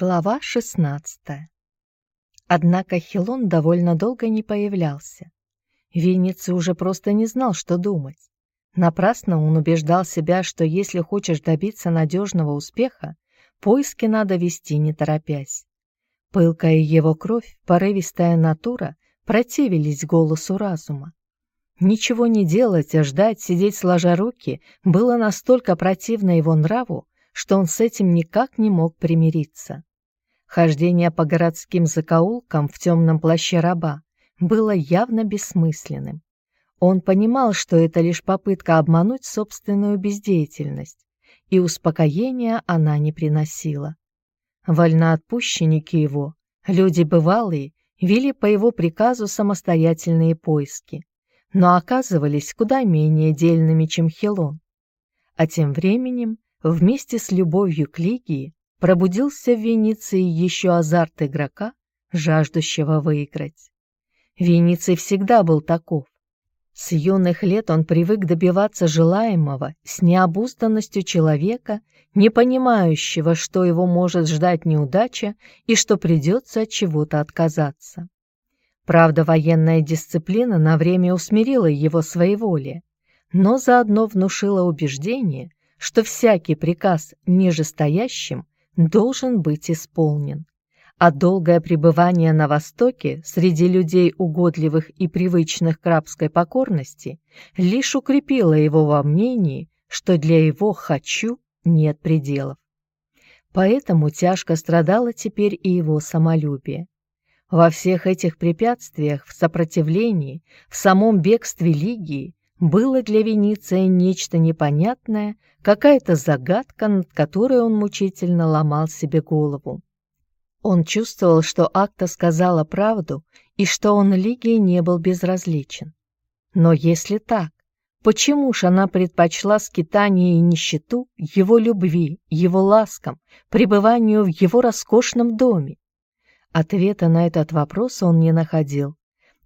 Глава 16 Однако Хилон довольно долго не появлялся. Винницы уже просто не знал, что думать. Напрасно он убеждал себя, что если хочешь добиться надежного успеха, поиски надо вести не торопясь. Пылкая его кровь, порывистая натура противились голосу разума. Ничего не делать, а ждать, сидеть сложа руки было настолько противно его нраву, что он с этим никак не мог примириться. Хождение по городским закоулкам в темном плаще раба было явно бессмысленным. Он понимал, что это лишь попытка обмануть собственную бездеятельность, и успокоения она не приносила. Вольноотпущенники его, люди бывалые, вели по его приказу самостоятельные поиски, но оказывались куда менее дельными, чем Хелон. А тем временем Вместе с любовью к Лигии пробудился в Венеции еще азарт игрока, жаждущего выиграть. Венеций всегда был таков. С юных лет он привык добиваться желаемого с необузданностью человека, не понимающего, что его может ждать неудача и что придется от чего-то отказаться. Правда, военная дисциплина на время усмирила его своеволие, но заодно внушила убеждение, что всякий приказ нижестоящим должен быть исполнен, а долгое пребывание на Востоке среди людей угодливых и привычных к рабской покорности лишь укрепило его во мнении, что для его «хочу» нет пределов. Поэтому тяжко страдало теперь и его самолюбие. Во всех этих препятствиях, в сопротивлении, в самом бегстве Лигии было для Вениция нечто непонятное, какая-то загадка, над которой он мучительно ломал себе голову. Он чувствовал, что Акта сказала правду и что он Лигии не был безразличен. Но если так, почему ж она предпочла скитание и нищету его любви, его ласкам, пребыванию в его роскошном доме? Ответа на этот вопрос он не находил.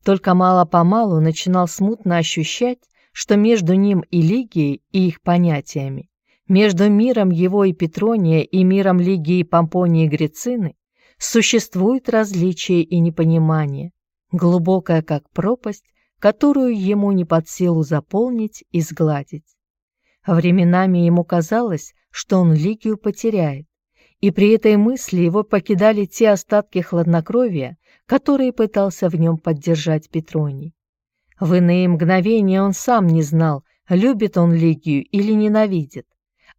Только мало-помалу начинал смутно ощущать, что между ним и Лигией и их понятиями, между миром его и Петрония и миром Лигии Помпонии и Грицины существует различие и непонимание, глубокое как пропасть, которую ему не под силу заполнить и сгладить. Временами ему казалось, что он Лигию потеряет, и при этой мысли его покидали те остатки хладнокровия, которые пытался в нем поддержать Петроний. В иные мгновения он сам не знал, любит он Лигию или ненавидит,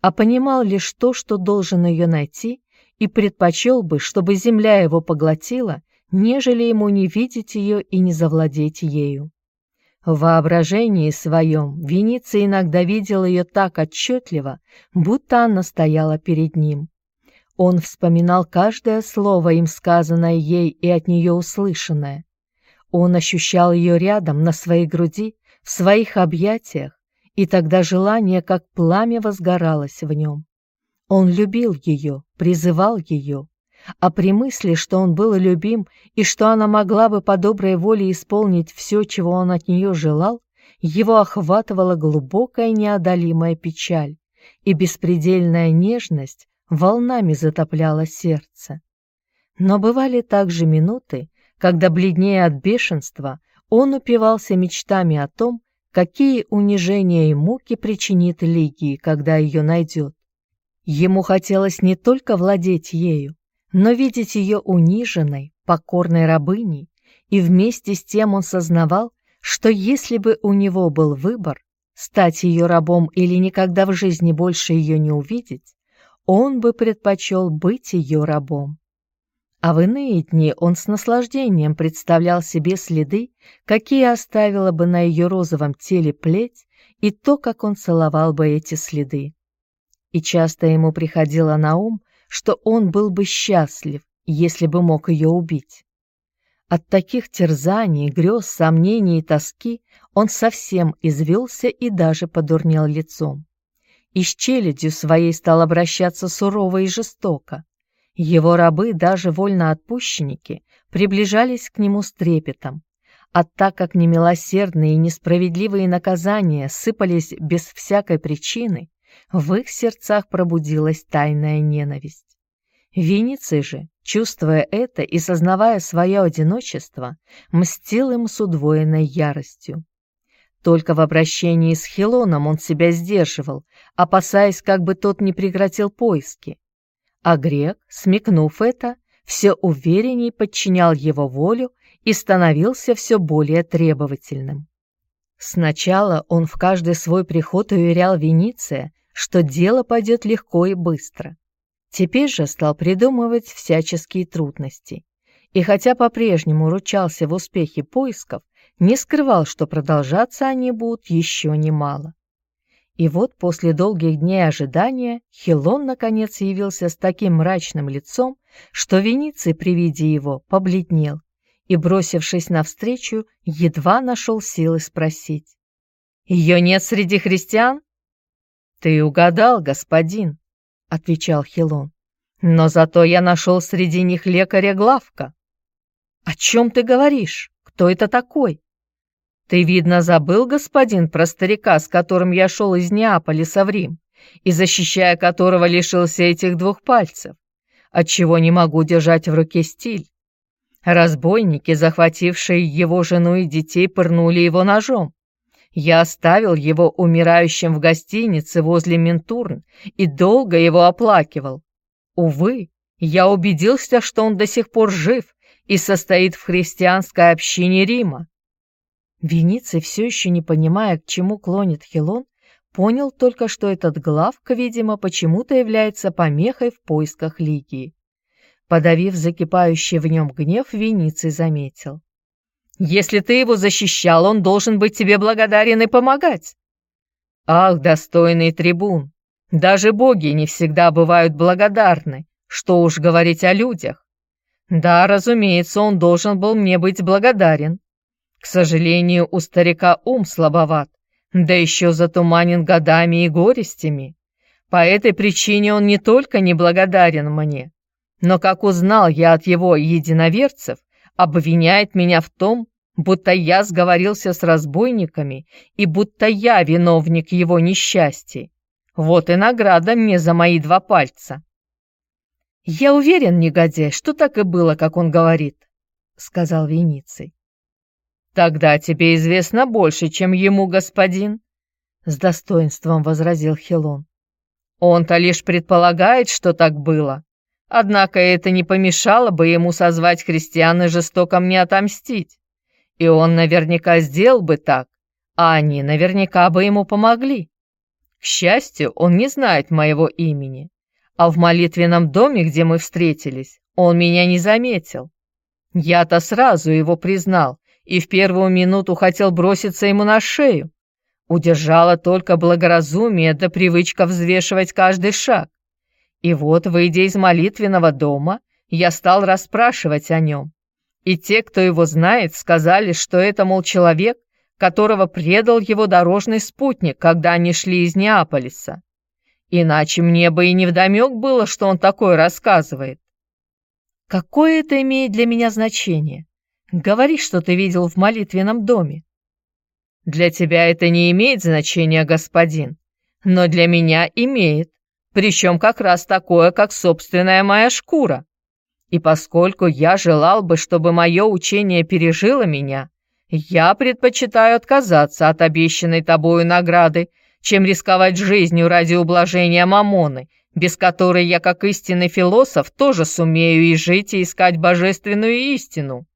а понимал лишь то, что должен ее найти, и предпочел бы, чтобы земля его поглотила, нежели ему не видеть ее и не завладеть ею. В воображении своем Вениция иногда видел ее так отчетливо, будто она стояла перед ним. Он вспоминал каждое слово, им сказанное ей и от нее услышанное. Он ощущал ее рядом, на своей груди, в своих объятиях, и тогда желание, как пламя, возгоралось в нем. Он любил ее, призывал ее, а при мысли, что он был любим и что она могла бы по доброй воле исполнить все, чего он от нее желал, его охватывала глубокая неодолимая печаль, и беспредельная нежность волнами затопляла сердце. Но бывали также минуты, когда, бледнее от бешенства, он упивался мечтами о том, какие унижения и муки причинит Лигии, когда ее найдет. Ему хотелось не только владеть ею, но видеть ее униженной, покорной рабыней, и вместе с тем он сознавал, что если бы у него был выбор, стать ее рабом или никогда в жизни больше ее не увидеть, он бы предпочел быть ее рабом. А в иные дни он с наслаждением представлял себе следы, какие оставила бы на ее розовом теле плеть, и то, как он целовал бы эти следы. И часто ему приходило на ум, что он был бы счастлив, если бы мог ее убить. От таких терзаний, грез, сомнений и тоски он совсем извелся и даже подурнел лицом. И с челядью своей стал обращаться сурово и жестоко. Его рабы, даже вольноотпущенники, приближались к нему с трепетом. А так как немилосердные и несправедливые наказания сыпались без всякой причины, в их сердцах пробудилась тайная ненависть. Вениций же, чувствуя это и сознавая свое одиночество, мстил им с удвоенной яростью. Только в обращении с Хилоном он себя сдерживал, опасаясь, как бы тот не прекратил поиски. А грек, смекнув это, все уверенней подчинял его волю и становился все более требовательным. Сначала он в каждый свой приход уверял Вениция, что дело пойдет легко и быстро. Теперь же стал придумывать всяческие трудности. И хотя по-прежнему ручался в успехе поисков, не скрывал, что продолжаться они будут еще немало. И вот после долгих дней ожидания Хилон наконец явился с таким мрачным лицом, что Вениций при виде его побледнел и, бросившись навстречу, едва нашел силы спросить. «Ее нет среди христиан?» «Ты угадал, господин», отвечал Хилон. «Но зато я нашел среди них лекаря Главка». «О чем ты говоришь? Кто это такой?» «Ты, видно, забыл, господин, про старика, с которым я шел из Неаполя в Рим, и защищая которого лишился этих двух пальцев, отчего не могу держать в руке стиль. Разбойники, захватившие его жену и детей, пырнули его ножом. Я оставил его умирающим в гостинице возле Ментурн и долго его оплакивал. Увы, я убедился, что он до сих пор жив и состоит в христианской общине Рима. Вениций, все еще не понимая, к чему клонит Хилон, понял только, что этот главка, видимо, почему-то является помехой в поисках Лигии. Подавив закипающий в нем гнев, Вениций заметил. Если ты его защищал, он должен быть тебе благодарен и помогать. Ах, достойный трибун, даже боги не всегда бывают благодарны, что уж говорить о людях. Да, разумеется, он должен был мне быть благодарен. К сожалению, у старика ум слабоват, да еще затуманен годами и горестями. По этой причине он не только не благодарен мне, но, как узнал я от его единоверцев, обвиняет меня в том, будто я сговорился с разбойниками и будто я виновник его несчастья. Вот и награда мне за мои два пальца. «Я уверен, негодяй, что так и было, как он говорит», — сказал Вениций. «Тогда тебе известно больше, чем ему, господин», — с достоинством возразил Хилон. «Он-то лишь предполагает, что так было. Однако это не помешало бы ему созвать христиан и жестоко мне отомстить. И он наверняка сделал бы так, а они наверняка бы ему помогли. К счастью, он не знает моего имени, а в молитвенном доме, где мы встретились, он меня не заметил. Я-то сразу его признал и в первую минуту хотел броситься ему на шею. Удержала только благоразумие да привычка взвешивать каждый шаг. И вот, выйдя из молитвенного дома, я стал расспрашивать о нем. И те, кто его знает, сказали, что это, мол, человек, которого предал его дорожный спутник, когда они шли из Неаполиса. Иначе мне бы и невдомек было, что он такое рассказывает. Какое это имеет для меня значение? Говори, что ты видел в молитвенном доме. Для тебя это не имеет значения, господин, но для меня имеет причем как раз такое, как собственная моя шкура. И поскольку я желал бы, чтобы мое учение пережило меня, я предпочитаю отказаться от обещанной тобою награды, чем рисковать жизнью ради ублажения Мамоны, без которой я, как истинный философ, тоже сумею и жить, и искать божественную истину».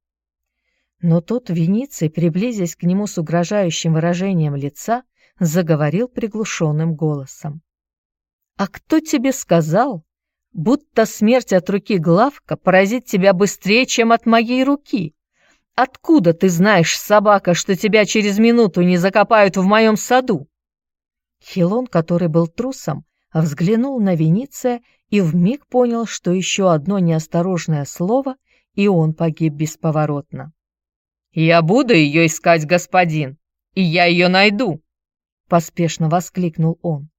Но тут Вениций, приблизясь к нему с угрожающим выражением лица, заговорил приглушенным голосом. «А кто тебе сказал, будто смерть от руки Главка поразит тебя быстрее, чем от моей руки? Откуда ты знаешь, собака, что тебя через минуту не закопают в моем саду?» Хилон, который был трусом, взглянул на Вениция и вмиг понял, что еще одно неосторожное слово, и он погиб бесповоротно. «Я буду ее искать, господин, и я ее найду!» — поспешно воскликнул он.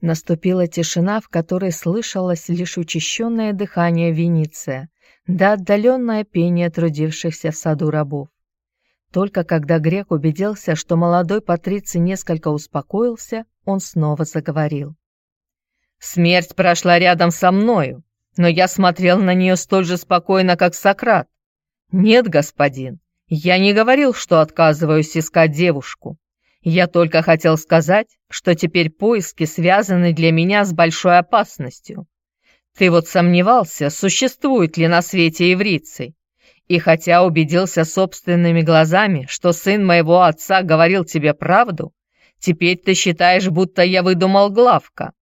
Наступила тишина, в которой слышалось лишь учащенное дыхание Вениция, да отдаленное пение трудившихся в саду рабов. Только когда грек убедился, что молодой патриций несколько успокоился, он снова заговорил. «Смерть прошла рядом со мною, но я смотрел на нее столь же спокойно, как Сократ. Нет, господин, я не говорил, что отказываюсь искать девушку. Я только хотел сказать, что теперь поиски связаны для меня с большой опасностью. Ты вот сомневался, существует ли на свете еврицы. И хотя убедился собственными глазами, что сын моего отца говорил тебе правду, теперь ты считаешь, будто я выдумал Главка.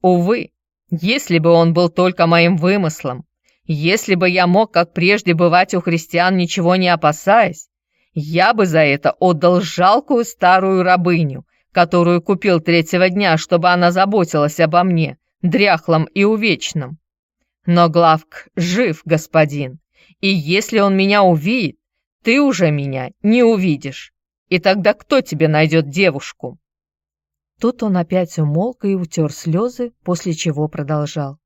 Увы, если бы он был только моим вымыслом, если бы я мог, как прежде, бывать у христиан, ничего не опасаясь, я бы за это отдал жалкую старую рабыню, которую купил третьего дня, чтобы она заботилась обо мне, дряхлом и увечном. Но Главк жив, господин, и если он меня увидит, ты уже меня не увидишь. И тогда кто тебе найдет девушку?» Тут он опять умолк и утер слезы, после чего продолжал.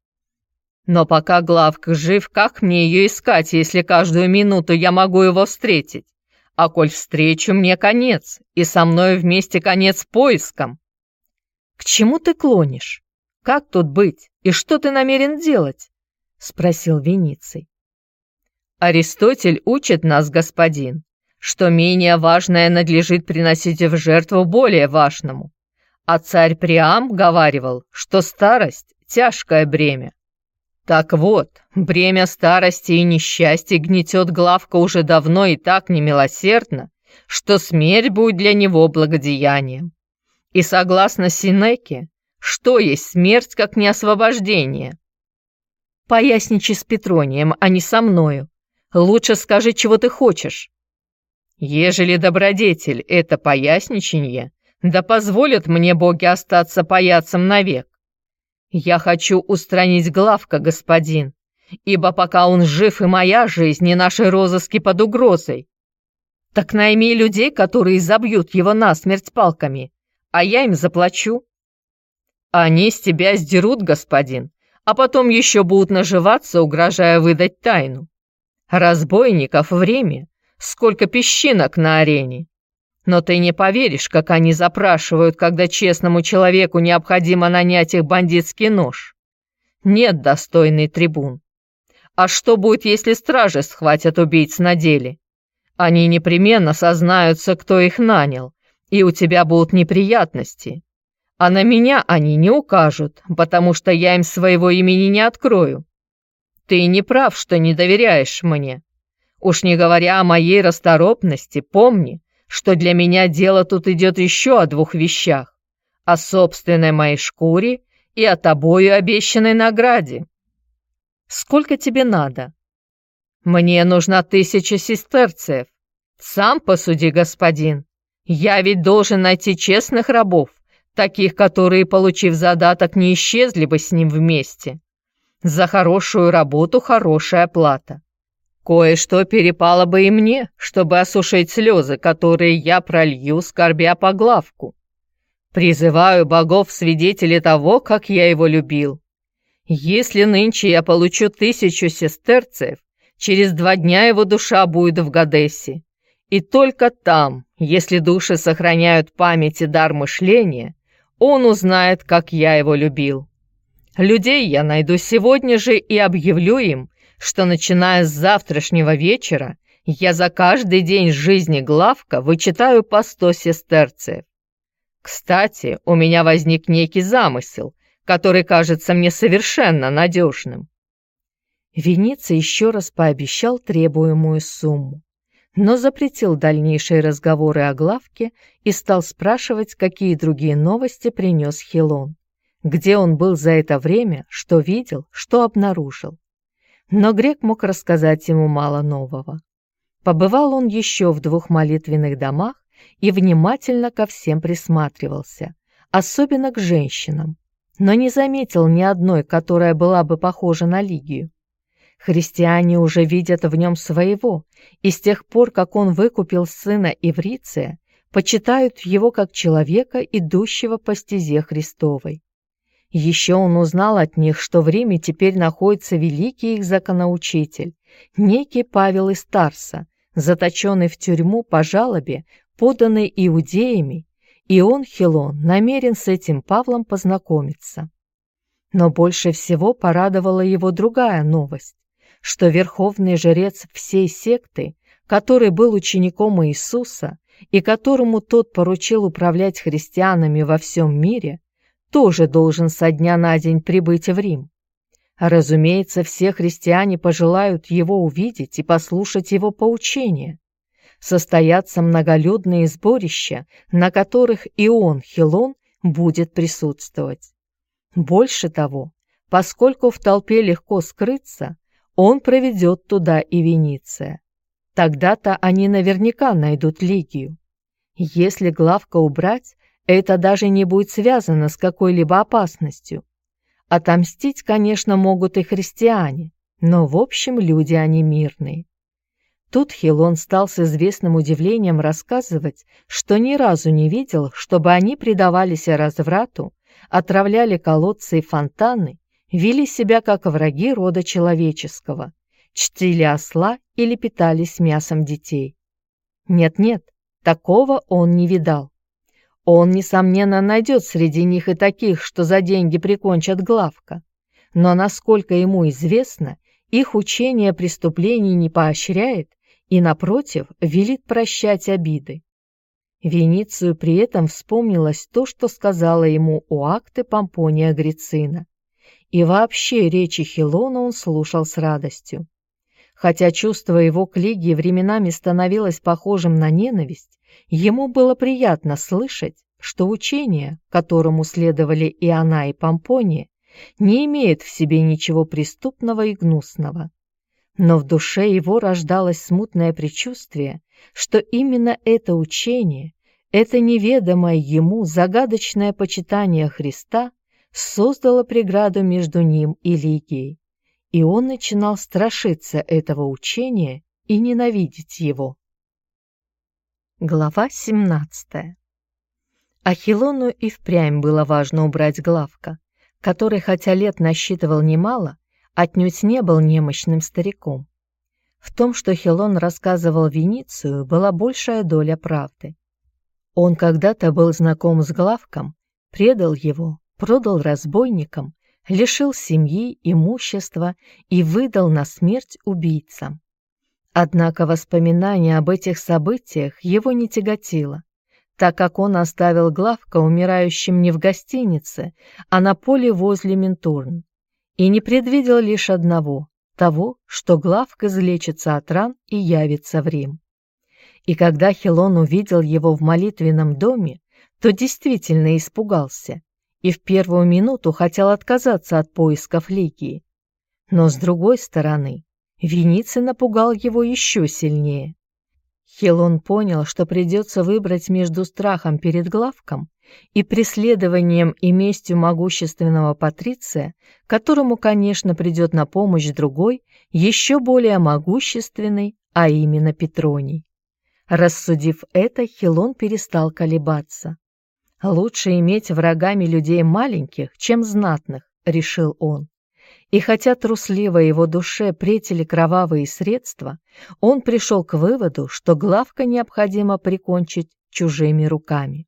«Но пока Главка жив, как мне ее искать, если каждую минуту я могу его встретить? А коль встречу, мне конец, и со мной вместе конец поиском». «К чему ты клонишь? Как тут быть? И что ты намерен делать?» — спросил Вениций. «Аристотель учит нас, господин, что менее важное надлежит приносить в жертву более важному. А царь Приам говаривал, что старость – тяжкое бремя. Так вот, бремя старости и несчастья гнетет главка уже давно и так немилосердно, что смерть будет для него благодеянием. И согласно Синеке, что есть смерть, как не освобождение? Поясничи с Петронием, а не со мною. Лучше скажи, чего ты хочешь. Ежели добродетель — это поясниченье, да позволят мне боги остаться паяцем навек. Я хочу устранить Главка, господин, ибо пока он жив и моя жизнь, и наши розыски под угрозой. Так найми людей, которые забьют его насмерть палками, а я им заплачу. Они с тебя сдерут, господин, а потом еще будут наживаться, угрожая выдать тайну. Разбойников время, сколько песчинок на арене. Но ты не поверишь, как они запрашивают, когда честному человеку необходимо нанять их бандитский нож. Нет достойный трибун. А что будет, если стражи схватят убийц на деле? Они непременно сознаются, кто их нанял, и у тебя будут неприятности. А на меня они не укажут, потому что я им своего имени не открою. Ты не прав, что не доверяешь мне. Уж не говоря о моей расторопности, помни, что для меня дело тут идет еще о двух вещах. О собственной моей шкуре и о тобою обещанной награде. Сколько тебе надо? Мне нужна тысяча сестерцев. Сам посуди, господин. Я ведь должен найти честных рабов, таких, которые, получив задаток, не исчезли бы с ним вместе. За хорошую работу хорошая плата. Кое-что перепало бы и мне, чтобы осушить слезы, которые я пролью, скорбя по главку. Призываю богов свидетели того, как я его любил. Если нынче я получу тысячу сестерцев, через два дня его душа будет в Гадессе. И только там, если души сохраняют память и дар мышления, он узнает, как я его любил. Людей я найду сегодня же и объявлю им, что начиная с завтрашнего вечера я за каждый день жизни Главка вычитаю по сто сестерцев. Кстати, у меня возник некий замысел, который кажется мне совершенно надежным. Веница еще раз пообещал требуемую сумму, но запретил дальнейшие разговоры о Главке и стал спрашивать, какие другие новости принес Хилон, где он был за это время, что видел, что обнаружил но грек мог рассказать ему мало нового. Побывал он еще в двух молитвенных домах и внимательно ко всем присматривался, особенно к женщинам, но не заметил ни одной, которая была бы похожа на Лигию. Христиане уже видят в нем своего, и с тех пор, как он выкупил сына Ивриция, почитают его как человека, идущего по стезе Христовой. Еще он узнал от них, что в Риме теперь находится великий их законоучитель, некий Павел из Тарса, заточенный в тюрьму по жалобе, поданной иудеями, и он, Хилон, намерен с этим Павлом познакомиться. Но больше всего порадовала его другая новость, что верховный жрец всей секты, который был учеником Иисуса и которому тот поручил управлять христианами во всем мире, тоже должен со дня на день прибыть в Рим. Разумеется, все христиане пожелают его увидеть и послушать его поучения. Состоятся многолюдные сборища, на которых и он, Хилон, будет присутствовать. Больше того, поскольку в толпе легко скрыться, он проведет туда и Вениция. Тогда-то они наверняка найдут Лигию. Если главка убрать, это даже не будет связано с какой-либо опасностью. Отомстить, конечно, могут и христиане, но в общем люди они мирные. Тут Хилон стал с известным удивлением рассказывать, что ни разу не видел, чтобы они предавались разврату, отравляли колодцы и фонтаны, вели себя как враги рода человеческого, чтили осла или питались мясом детей. Нет-нет, такого он не видал. Он, несомненно, найдет среди них и таких, что за деньги прикончат главка. Но, насколько ему известно, их учение преступлений не поощряет и, напротив, велит прощать обиды. Веницию при этом вспомнилось то, что сказала ему у акты Помпония Грицина. И вообще речи Хилона он слушал с радостью. Хотя чувство его к Лигии временами становилось похожим на ненависть, ему было приятно слышать, что учение, которому следовали и она, и Помпония, не имеет в себе ничего преступного и гнусного. Но в душе его рождалось смутное предчувствие, что именно это учение, это неведомое ему загадочное почитание Христа создало преграду между ним и Лигией, и он начинал страшиться этого учения и ненавидеть его. Глава 17 Ахилону и впрямь было важно убрать Главка, который, хотя лет насчитывал немало, отнюдь не был немощным стариком. В том, что Хилон рассказывал Веницию, была большая доля правды. Он когда-то был знаком с Главком, предал его, продал разбойникам, лишил семьи, имущества и выдал на смерть убийцам. Однако воспоминание об этих событиях его не тяготило, так как он оставил Главка умирающим не в гостинице, а на поле возле Ментурн, и не предвидел лишь одного – того, что Главк излечится от ран и явится в Рим. И когда Хилон увидел его в молитвенном доме, то действительно испугался и в первую минуту хотел отказаться от поисков Лигии. Но с другой стороны, Вениций напугал его еще сильнее. Хилон понял, что придется выбрать между страхом перед Главком и преследованием и местью могущественного Патриция, которому, конечно, придет на помощь другой, еще более могущественный, а именно Петроний. Рассудив это, Хилон перестал колебаться. «Лучше иметь врагами людей маленьких, чем знатных», — решил он. И хотя трусливо его душе претели кровавые средства, он пришел к выводу, что главка необходимо прикончить чужими руками.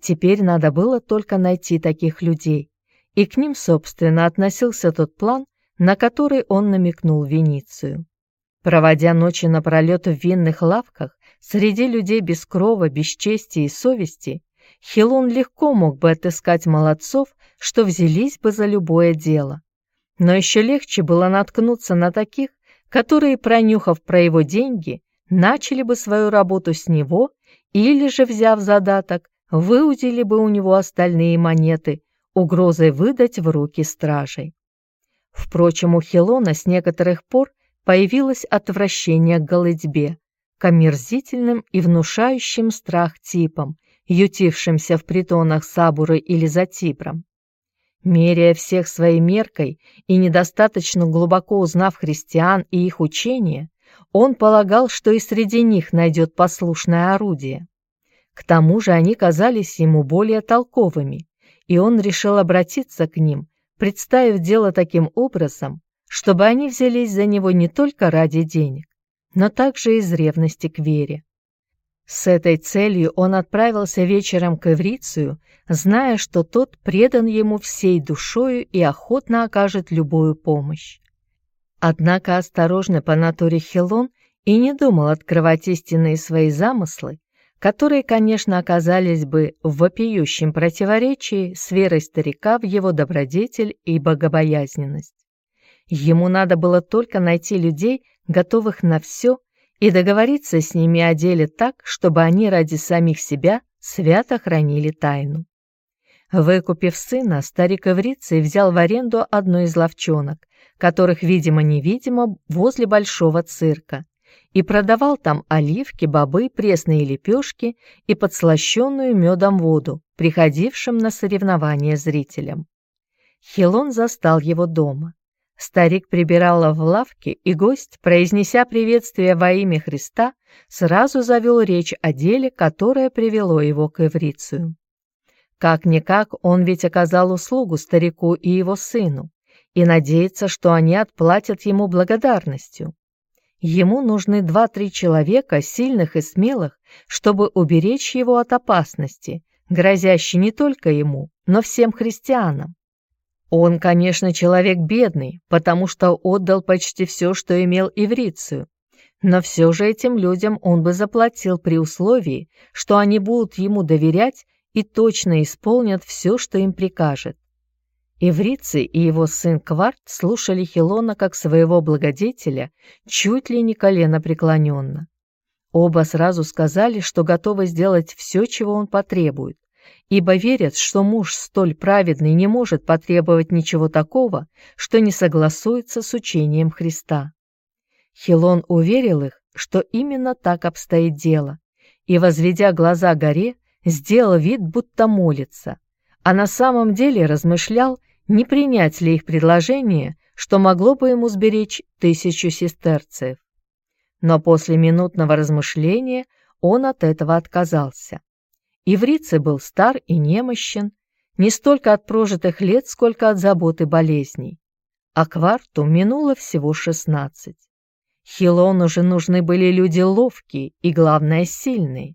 Теперь надо было только найти таких людей, и к ним, собственно, относился тот план, на который он намекнул Веницию. Проводя ночи напролет в винных лавках, среди людей без крова, без чести и совести, Хилон легко мог бы отыскать молодцов, что взялись бы за любое дело. Но еще легче было наткнуться на таких, которые, пронюхав про его деньги, начали бы свою работу с него или же, взяв задаток, выудили бы у него остальные монеты, угрозой выдать в руки стражей. Впрочем, у Хилона с некоторых пор появилось отвращение к голытьбе, к омерзительным и внушающим страх типам, ютившимся в притонах Сабуры или за Тибром. Меряя всех своей меркой и недостаточно глубоко узнав христиан и их учения, он полагал, что и среди них найдет послушное орудие. К тому же они казались ему более толковыми, и он решил обратиться к ним, представив дело таким образом, чтобы они взялись за него не только ради денег, но также из ревности к вере. С этой целью он отправился вечером к Эврицию, зная, что тот предан ему всей душою и охотно окажет любую помощь. Однако осторожный по натуре Хилон и не думал открывать истинные свои замыслы, которые, конечно, оказались бы в вопиющем противоречии с верой старика в его добродетель и богобоязненность. Ему надо было только найти людей, готовых на все, и договориться с ними о деле так, чтобы они ради самих себя свято хранили тайну. Выкупив сына, старик Эврицей взял в аренду одну из ловчонок, которых, видимо-невидимо, возле большого цирка, и продавал там оливки, бобы, пресные лепешки и подслащенную медом воду, приходившим на соревнования зрителям. Хилон застал его дома. Старик прибирал в лавке, и гость, произнеся приветствие во имя Христа, сразу завел речь о деле, которое привело его к Эврицию. Как-никак он ведь оказал услугу старику и его сыну, и надеется, что они отплатят ему благодарностью. Ему нужны два-три человека, сильных и смелых, чтобы уберечь его от опасности, грозящей не только ему, но всем христианам. Он, конечно, человек бедный, потому что отдал почти все, что имел Иврицию. Но все же этим людям он бы заплатил при условии, что они будут ему доверять и точно исполнят все, что им прикажет. Иврицы и его сын Кварт слушали Хилона как своего благодетеля, чуть ли не колено преклоненно. Оба сразу сказали, что готовы сделать все, чего он потребует, ибо верят, что муж столь праведный не может потребовать ничего такого, что не согласуется с учением Христа. Хилон уверил их, что именно так обстоит дело, и, возведя глаза горе, сделал вид, будто молится, а на самом деле размышлял, не принять ли их предложение, что могло бы ему сберечь тысячу сестерцев. Но после минутного размышления он от этого отказался. Иврицы был стар и немощен, не столько от прожитых лет, сколько от заботы болезней. А кварту минуло всего шестнадцать. Хилону же нужны были люди ловкие и, главное, сильные.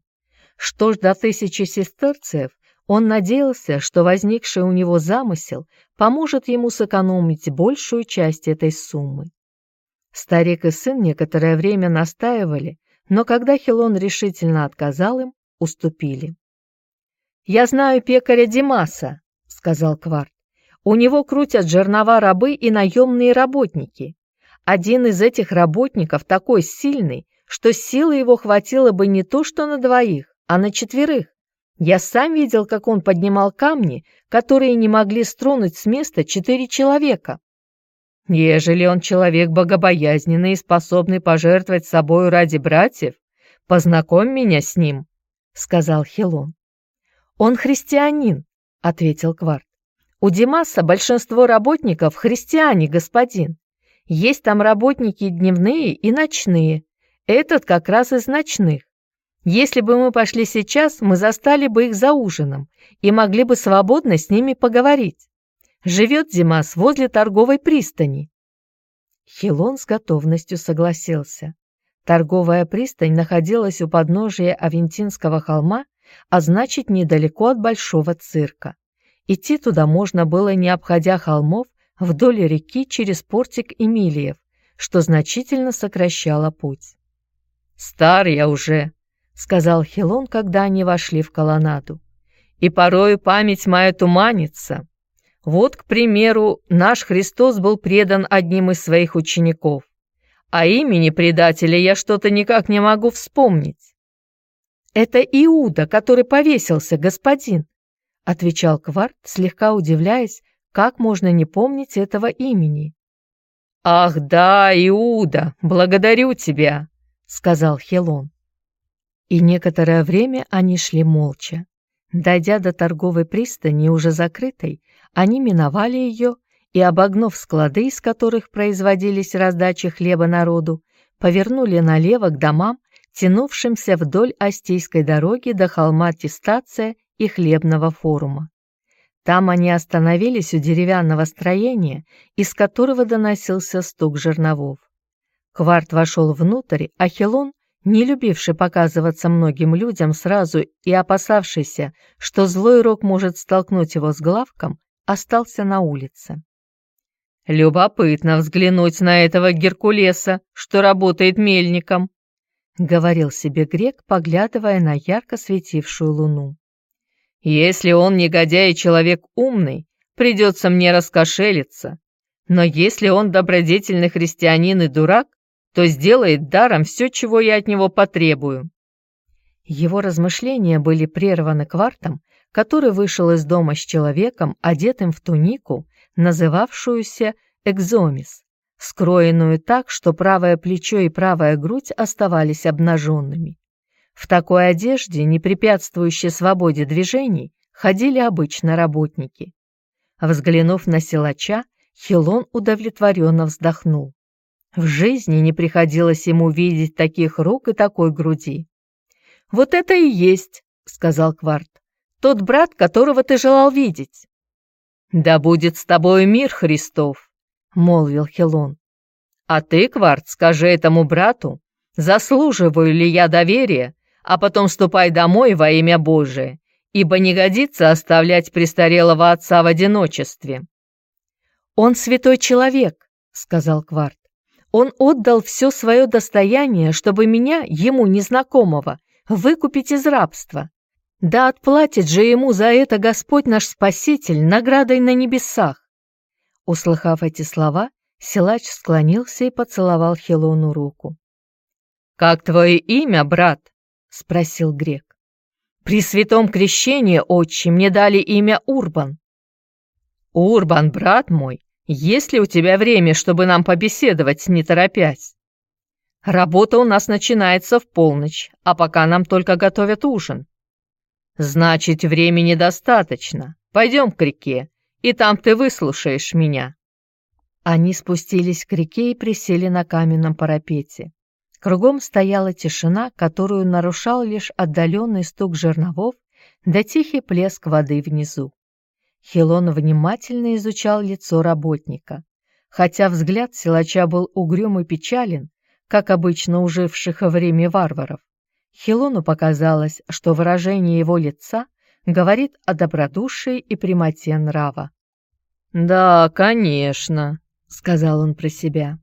Что ж до тысячи сестерцев, он надеялся, что возникший у него замысел поможет ему сэкономить большую часть этой суммы. Старик и сын некоторое время настаивали, но когда Хилон решительно отказал им, уступили. «Я знаю пекаря Димаса», — сказал Кварт. «У него крутят жернова рабы и наемные работники. Один из этих работников такой сильный, что силы его хватило бы не то что на двоих, а на четверых. Я сам видел, как он поднимал камни, которые не могли стронуть с места четыре человека. Ежели он человек богобоязненный и способный пожертвовать собою ради братьев, познакомь меня с ним, — сказал Хилон. «Он христианин», — ответил Кварт. «У Димаса большинство работников христиане, господин. Есть там работники дневные и ночные. Этот как раз из ночных. Если бы мы пошли сейчас, мы застали бы их за ужином и могли бы свободно с ними поговорить. Живет Димас возле торговой пристани». Хилон с готовностью согласился. Торговая пристань находилась у подножия Авентинского холма а значит, недалеко от Большого цирка. Идти туда можно было, не обходя холмов, вдоль реки через портик Эмилиев, что значительно сокращало путь. «Стар я уже», — сказал Хилон, когда они вошли в колоннаду. «И порою память моя туманится. Вот, к примеру, наш Христос был предан одним из своих учеников, а имени предателя я что-то никак не могу вспомнить. «Это Иуда, который повесился, господин», — отвечал Кварт, слегка удивляясь, как можно не помнить этого имени. «Ах да, Иуда, благодарю тебя», — сказал Хелон. И некоторое время они шли молча. Дойдя до торговой пристани, уже закрытой, они миновали ее и, обогнув склады, из которых производились раздачи хлеба народу, повернули налево к домам, тянувшимся вдоль Остейской дороги до холма Тестация и Хлебного форума. Там они остановились у деревянного строения, из которого доносился стук жерновов. Кварт вошел внутрь, а Хелон не любивший показываться многим людям сразу и опасавшийся, что злой рок может столкнуть его с главком, остался на улице. «Любопытно взглянуть на этого Геркулеса, что работает мельником», — говорил себе грек, поглядывая на ярко светившую луну. «Если он негодяй и человек умный, придется мне раскошелиться. Но если он добродетельный христианин и дурак, то сделает даром все, чего я от него потребую». Его размышления были прерваны квартом, который вышел из дома с человеком, одетым в тунику, называвшуюся экзомис, скроенную так, что правое плечо и правая грудь оставались обнаженными. В такой одежде, не препятствующей свободе движений, ходили обычно работники. Взглянув на силача, Хилон удовлетворенно вздохнул. В жизни не приходилось ему видеть таких рук и такой груди. «Вот это и есть», — сказал Кварт, — «тот брат, которого ты желал видеть». «Да будет с тобою мир, Христов», — молвил Хилон. «А ты, Кварт, скажи этому брату, заслуживаю ли я доверия, а потом ступай домой во имя Божие, ибо не годится оставлять престарелого отца в одиночестве». «Он святой человек», — сказал Кварт. «Он отдал все свое достояние, чтобы меня, ему незнакомого, выкупить из рабства. Да отплатит же ему за это Господь наш Спаситель наградой на небесах». Услыхав эти слова, силач склонился и поцеловал Хилону руку. «Как твое имя, брат?» — спросил грек. «При святом крещении, отче, мне дали имя Урбан». «Урбан, брат мой, есть ли у тебя время, чтобы нам побеседовать, не торопясь? Работа у нас начинается в полночь, а пока нам только готовят ужин. Значит, времени достаточно. Пойдем к реке, и там ты выслушаешь меня. Они спустились к реке и присели на каменном парапете. Кругом стояла тишина, которую нарушал лишь отдаленный стук жерновов да тихий плеск воды внизу. Хилон внимательно изучал лицо работника. Хотя взгляд силача был угрюм и печален, как обычно у живших во время варваров, Хилону показалось, что выражение его лица говорит о добродушии и прямоте нрава. «Да, конечно», — сказал он про себя.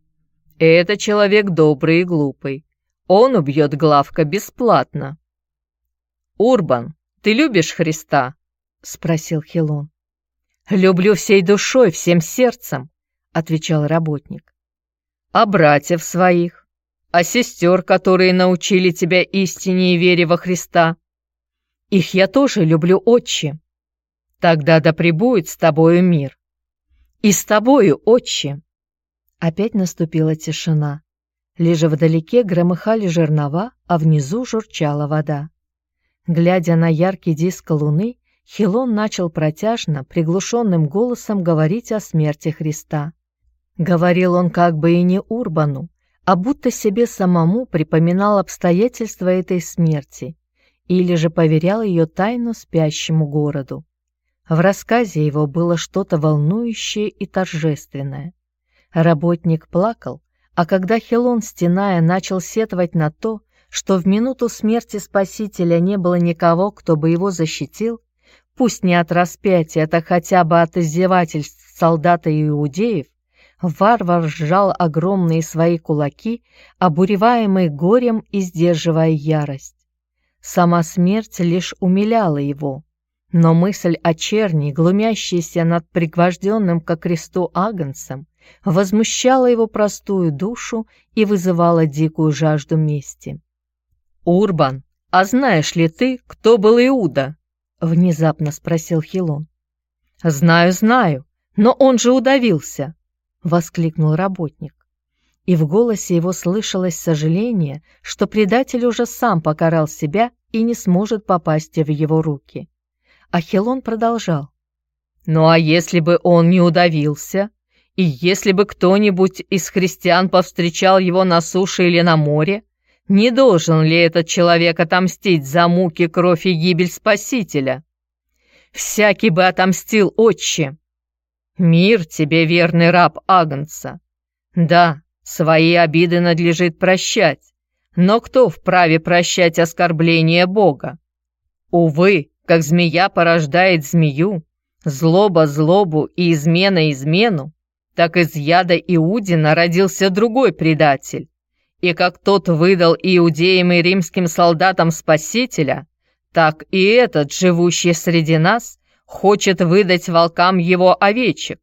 «Это человек добрый и глупый. Он убьет Главка бесплатно». «Урбан, ты любишь Христа?» — спросил Хилон. «Люблю всей душой, всем сердцем», — отвечал работник. «А братьев своих? А сестер, которые научили тебя истине и вере во Христа?» «Их я тоже люблю, отче». «Тогда да пребудет с тобою мир». «И с тобою, отче». Опять наступила тишина. Лишь вдалеке громыхали жернова, а внизу журчала вода. Глядя на яркий диск луны, Хилон начал протяжно, приглушенным голосом говорить о смерти Христа. Говорил он как бы и не Урбану, а будто себе самому припоминал обстоятельства этой смерти или же поверял ее тайну спящему городу. В рассказе его было что-то волнующее и торжественное. Работник плакал, а когда Хилон, стеная, начал сетовать на то, что в минуту смерти Спасителя не было никого, кто бы его защитил, пусть не от распятия, так хотя бы от издевательств солдата и иудеев, варвар сжал огромные свои кулаки, обуреваемый горем и сдерживая ярость. Сама смерть лишь умиляла его, но мысль о черни, глумящейся над пригвожденным ко кресту агнцем, возмущала его простую душу и вызывала дикую жажду мести. «Урбан, а знаешь ли ты, кто был Иуда?» Внезапно спросил Хилон. «Знаю, знаю, но он же удавился!» Воскликнул работник. И в голосе его слышалось сожаление, что предатель уже сам покарал себя и не сможет попасть в его руки. А Хилон продолжал. «Ну а если бы он не удавился? И если бы кто-нибудь из христиан повстречал его на суше или на море, не должен ли этот человек отомстить за муки, кровь и гибель Спасителя? Всякий бы отомстил, отче. Мир тебе, верный раб Агнца. Да, свои обиды надлежит прощать, но кто вправе прощать оскорбление Бога? Увы, как змея порождает змею, злоба злобу и измена измену, так из яда Иудина родился другой предатель. И как тот выдал иудеям и римским солдатам Спасителя, так и этот, живущий среди нас, хочет выдать волкам его овечек.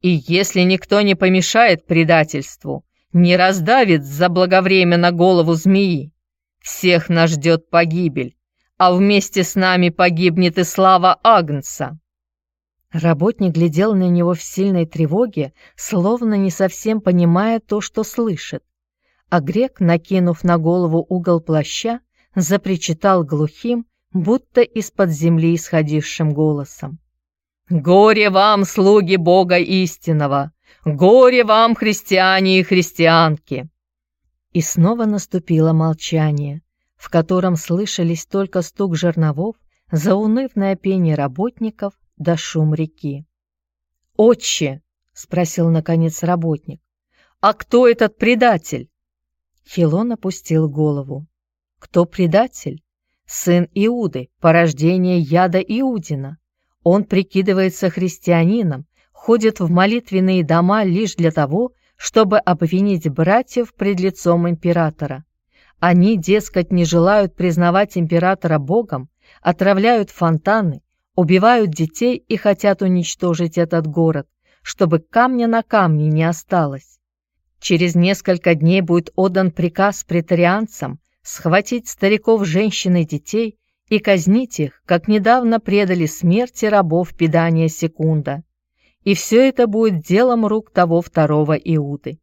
И если никто не помешает предательству, не раздавит заблаговременно голову змеи, всех нас ждет погибель, а вместе с нами погибнет и слава Агнца. Работник глядел на него в сильной тревоге, словно не совсем понимая то, что слышит. А грек, накинув на голову угол плаща, запричитал глухим, будто из-под земли исходившим голосом. «Горе вам, слуги Бога истинного! Горе вам, христиане и христианки!» И снова наступило молчание, в котором слышались только стук жерновов, заунывное пение работников да шум реки. «Отче!» — спросил, наконец, работник. «А кто этот предатель?» Хилон опустил голову. «Кто предатель? Сын Иуды, порождение яда Иудина. Он прикидывается христианином, ходит в молитвенные дома лишь для того, чтобы обвинить братьев пред лицом императора. Они, дескать, не желают признавать императора богом, отравляют фонтаны, убивают детей и хотят уничтожить этот город, чтобы камня на камне не осталось. Через несколько дней будет отдан приказ претарианцам схватить стариков, женщин и детей и казнить их, как недавно предали смерти рабов Педания Секунда. И все это будет делом рук того второго Иуды.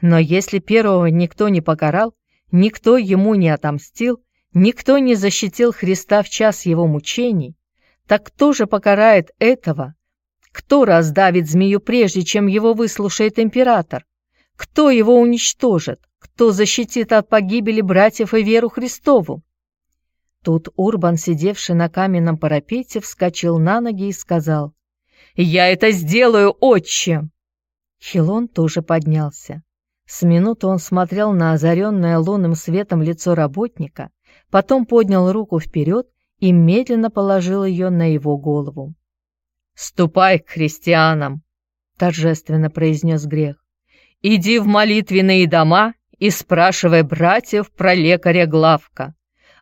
Но если первого никто не покарал, никто ему не отомстил, никто не защитил Христа в час его мучений, так кто же покарает этого? Кто раздавит змею прежде, чем его выслушает император? Кто его уничтожит? Кто защитит от погибели братьев и веру Христову? Тут Урбан, сидевший на каменном парапете, вскочил на ноги и сказал, «Я это сделаю, отче!» Хилон тоже поднялся. С минуты он смотрел на озаренное лунным светом лицо работника, потом поднял руку вперед и медленно положил ее на его голову. «Ступай к христианам!» — торжественно произнес грех. «Иди в молитвенные дома и спрашивай братьев про лекаря Главка,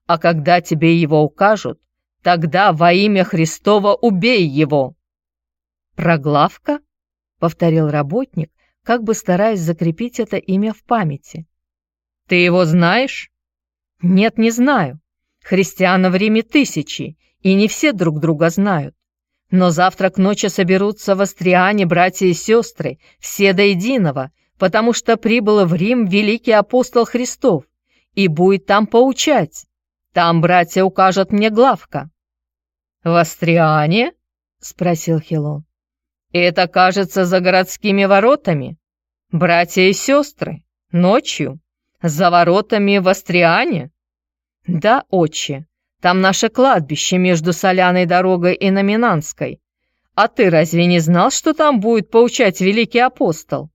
а когда тебе его укажут, тогда во имя Христова убей его!» «Про Главка?» — повторил работник, как бы стараясь закрепить это имя в памяти. «Ты его знаешь?» «Нет, не знаю. Христиан в Риме тысячи, и не все друг друга знают. Но завтра к ночи соберутся в Астриане братья и сестры, все до единого, потому что прибыл в Рим великий апостол Христов и будет там поучать. Там братья укажут мне главка». «В Астриане?» — спросил Хилон. «Это, кажется, за городскими воротами. Братья и сестры, ночью, за воротами в Астриане?» «Да, отче, там наше кладбище между Соляной дорогой и Номинанской. А ты разве не знал, что там будет поучать великий апостол?»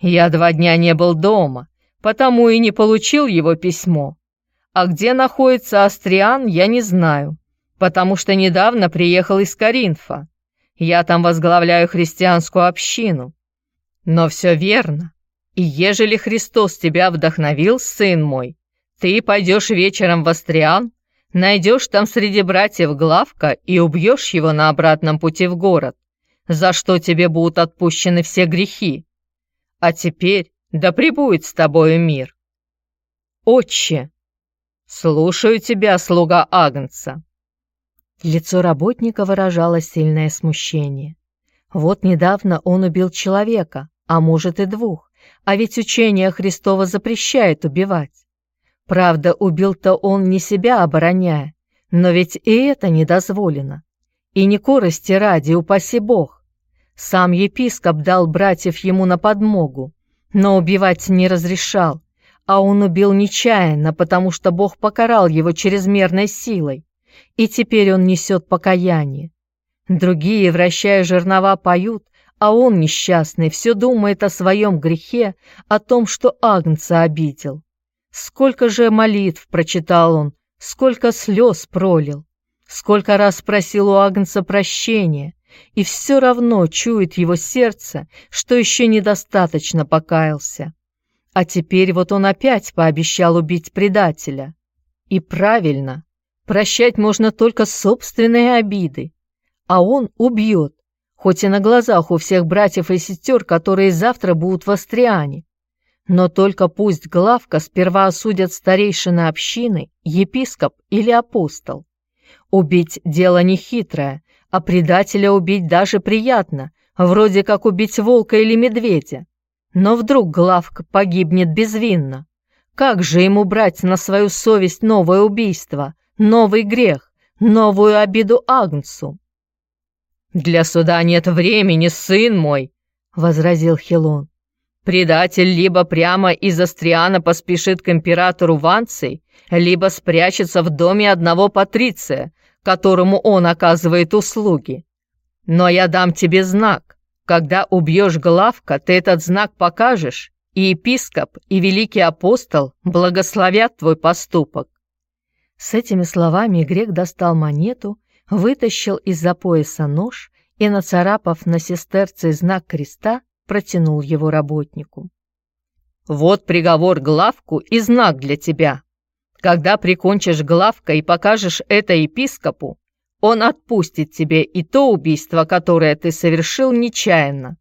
«Я два дня не был дома, потому и не получил его письмо. А где находится Астриан, я не знаю, потому что недавно приехал из Каринфа. Я там возглавляю христианскую общину. Но все верно. И ежели Христос тебя вдохновил, сын мой, ты пойдешь вечером в Астриан, найдешь там среди братьев Главка и убьешь его на обратном пути в город, за что тебе будут отпущены все грехи. А теперь да пребудет с тобою мир. Отче, слушаю тебя, слуга Агнца. Лицо работника выражало сильное смущение. Вот недавно он убил человека, а может и двух, а ведь учение Христова запрещает убивать. Правда, убил-то он не себя обороняя, но ведь и это не дозволено. И не корости ради, упаси Бог. Сам епископ дал братьев ему на подмогу, но убивать не разрешал, а он убил нечаянно, потому что Бог покарал его чрезмерной силой, и теперь он несет покаяние. Другие, вращая жернова, поют, а он, несчастный, все думает о своем грехе, о том, что Агнца обидел. Сколько же молитв прочитал он, сколько слез пролил, сколько раз просил у Агнца прощения, и все равно чует его сердце, что еще недостаточно покаялся. А теперь вот он опять пообещал убить предателя. И правильно, прощать можно только собственные обиды, а он убьет, хоть и на глазах у всех братьев и сестер, которые завтра будут в Астриане. Но только пусть главка сперва осудят старейшины общины, епископ или апостол. Убить дело нехитрое, а предателя убить даже приятно, вроде как убить волка или медведя. Но вдруг главка погибнет безвинно. Как же ему брать на свою совесть новое убийство, новый грех, новую обиду Агнцу? «Для суда нет времени, сын мой!» — возразил Хилон. Предатель либо прямо из Астриана поспешит к императору Ванций, либо спрячется в доме одного патриция, которому он оказывает услуги. Но я дам тебе знак. Когда убьешь Главка, ты этот знак покажешь, и епископ, и великий апостол благословят твой поступок. С этими словами грек достал монету, вытащил из-за пояса нож и, нацарапав на сестерце знак креста, протянул его работнику. «Вот приговор главку и знак для тебя. Когда прикончишь главка и покажешь это епископу, он отпустит тебе и то убийство, которое ты совершил нечаянно».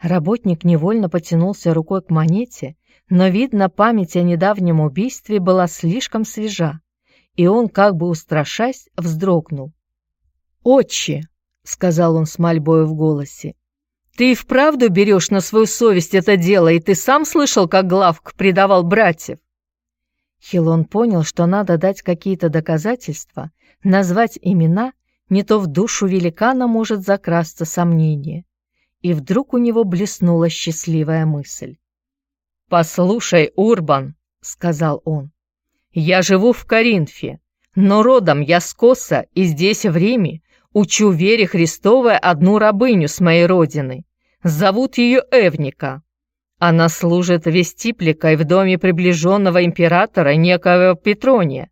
Работник невольно потянулся рукой к монете, но, видно, память о недавнем убийстве была слишком свежа, и он, как бы устрашась, вздрогнул. «Отче!» — сказал он с мольбой в голосе. Ты и вправду берешь на свою совесть это дело, и ты сам слышал, как Главк предавал братьев?» Хилон понял, что надо дать какие-то доказательства, назвать имена, не то в душу великана может закрасться сомнение. И вдруг у него блеснула счастливая мысль. «Послушай, Урбан», — сказал он, — «я живу в Коринфе, но родом я с Коса и здесь в Риме учу вере Христовой одну рабыню с моей родины. Зовут ее Эвника. Она служит вестипликой в доме приближенного императора некого Петрония.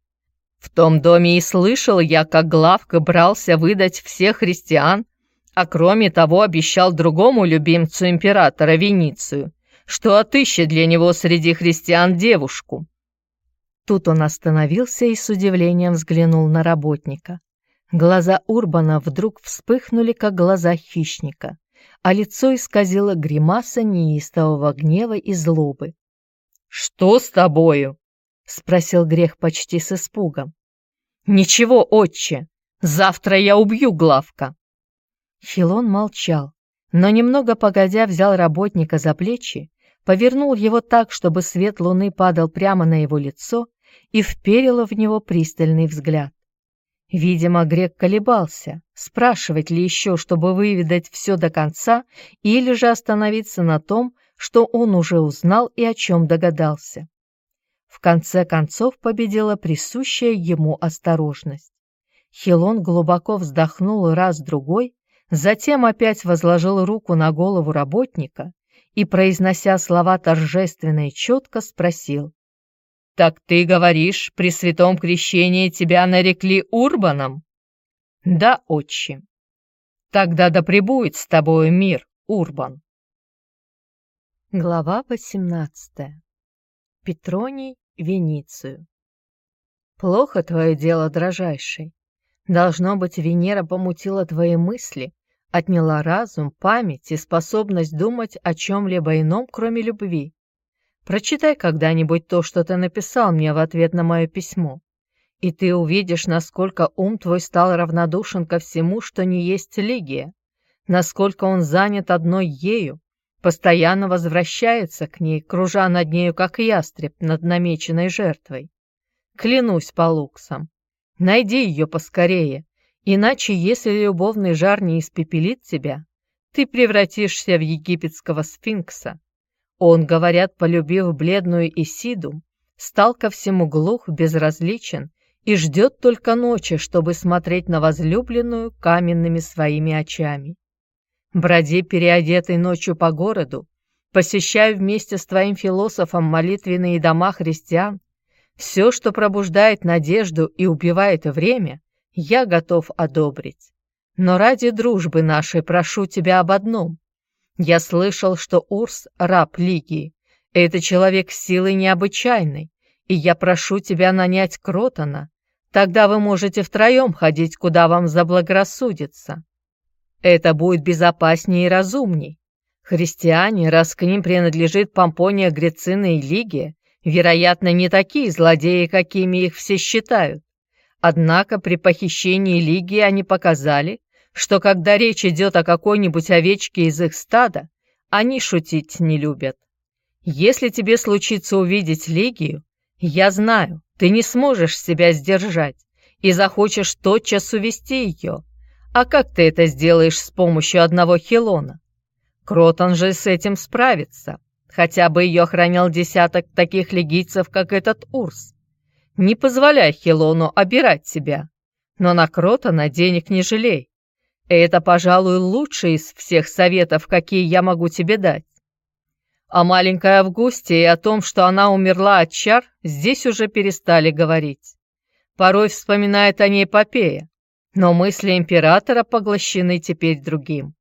В том доме и слышал я, как главка брался выдать всех христиан, а кроме того обещал другому любимцу императора Веницию, что отыщет для него среди христиан девушку. Тут он остановился и с удивлением взглянул на работника. Глаза Урбана вдруг вспыхнули, как глаза хищника а лицо исказило гримаса неистового гнева и злобы. «Что с тобою?» — спросил Грех почти с испугом. «Ничего, отче, завтра я убью Главка». Хилон молчал, но немного погодя взял работника за плечи, повернул его так, чтобы свет луны падал прямо на его лицо и вперил в него пристальный взгляд. Видимо, грек колебался, спрашивать ли еще, чтобы выведать все до конца, или же остановиться на том, что он уже узнал и о чем догадался. В конце концов победила присущая ему осторожность. Хилон глубоко вздохнул раз-другой, затем опять возложил руку на голову работника и, произнося слова торжественно и четко, спросил. «Так ты говоришь, при святом крещении тебя нарекли Урбаном?» «Да, отче». «Тогда да пребудет с тобою мир, Урбан». Глава 18. Петроний Веницию. Плохо твое дело, дрожайший. Должно быть, Венера помутила твои мысли, отняла разум, память и способность думать о чем-либо ином, кроме любви. Прочитай когда-нибудь то, что ты написал мне в ответ на мое письмо, и ты увидишь, насколько ум твой стал равнодушен ко всему, что не есть Лигия, насколько он занят одной ею, постоянно возвращается к ней, кружа над нею, как ястреб над намеченной жертвой. Клянусь по луксам, найди ее поскорее, иначе, если любовный жар не испепелит тебя, ты превратишься в египетского сфинкса, он, говорят, полюбив бледную Исиду, стал ко всему глух, безразличен и ждет только ночи, чтобы смотреть на возлюбленную каменными своими очами. Броди, переодетый ночью по городу, посещаю вместе с твоим философом молитвенные дома христиан, все, что пробуждает надежду и убивает время, я готов одобрить. Но ради дружбы нашей прошу тебя об одном. Я слышал, что Урс — раб Лигии. Это человек силы необычайной, и я прошу тебя нанять Кротона. Тогда вы можете втроем ходить, куда вам заблагорассудится. Это будет безопаснее и разумней. Христиане, раз к ним принадлежит Помпония Грицина и Лигия, вероятно, не такие злодеи, какими их все считают. Однако при похищении Лигии они показали, что когда речь идет о какой-нибудь овечке из их стада, они шутить не любят. Если тебе случится увидеть Лигию, я знаю, ты не сможешь себя сдержать и захочешь тотчас увести ее. А как ты это сделаешь с помощью одного хилона? Кротон же с этим справится. Хотя бы ее охранял десяток таких легийцев, как этот Урс. Не позволяй Хилону обирать тебя. Но на Кротона денег не жалей. Это, пожалуй, лучший из всех советов, какие я могу тебе дать. О маленькой Августе и о том, что она умерла от чар, здесь уже перестали говорить. Порой вспоминает о ней Попея, но мысли императора поглощены теперь другим.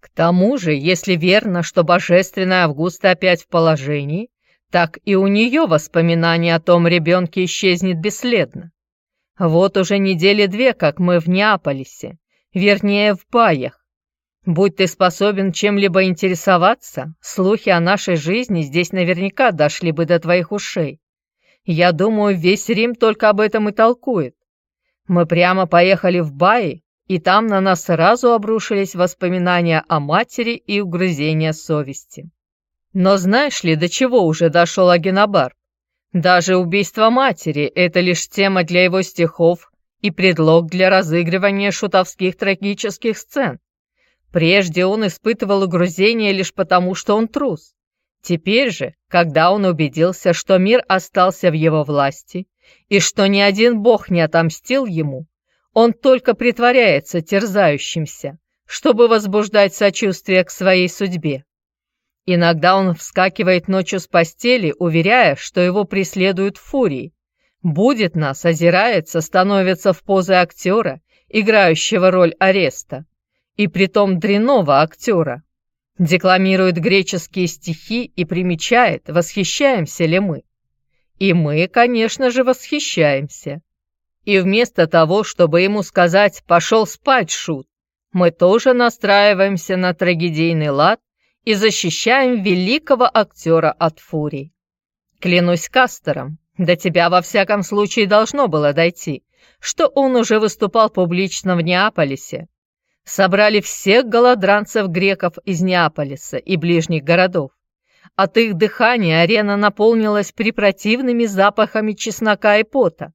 К тому же, если верно, что божественная Августа опять в положении, так и у нее воспоминание о том ребенке исчезнет бесследно. Вот уже недели две, как мы в Неаполисе, вернее, в Баях. Будь ты способен чем-либо интересоваться, слухи о нашей жизни здесь наверняка дошли бы до твоих ушей. Я думаю, весь Рим только об этом и толкует. Мы прямо поехали в Баи, и там на нас сразу обрушились воспоминания о матери и угрызения совести. Но знаешь ли, до чего уже дошел Агенобар? Даже убийство матери – это лишь тема для его стихов и предлог для разыгрывания шутовских трагических сцен. Прежде он испытывал угрызение лишь потому, что он трус. Теперь же, когда он убедился, что мир остался в его власти и что ни один бог не отомстил ему, он только притворяется терзающимся, чтобы возбуждать сочувствие к своей судьбе. Иногда он вскакивает ночью с постели, уверяя, что его преследуют фурии. Будет нас, озирается, становится в позы актера, играющего роль ареста, и притом дрянного актера. Декламирует греческие стихи и примечает, восхищаемся ли мы. И мы, конечно же, восхищаемся. И вместо того, чтобы ему сказать «пошел спать, Шут», мы тоже настраиваемся на трагедийный лад и защищаем великого актера от фурий. Клянусь Кастером, до тебя во всяком случае должно было дойти, что он уже выступал публично в Неаполисе. Собрали всех голодранцев греков из Неаполиса и ближних городов. От их дыхания арена наполнилась препротивными запахами чеснока и пота.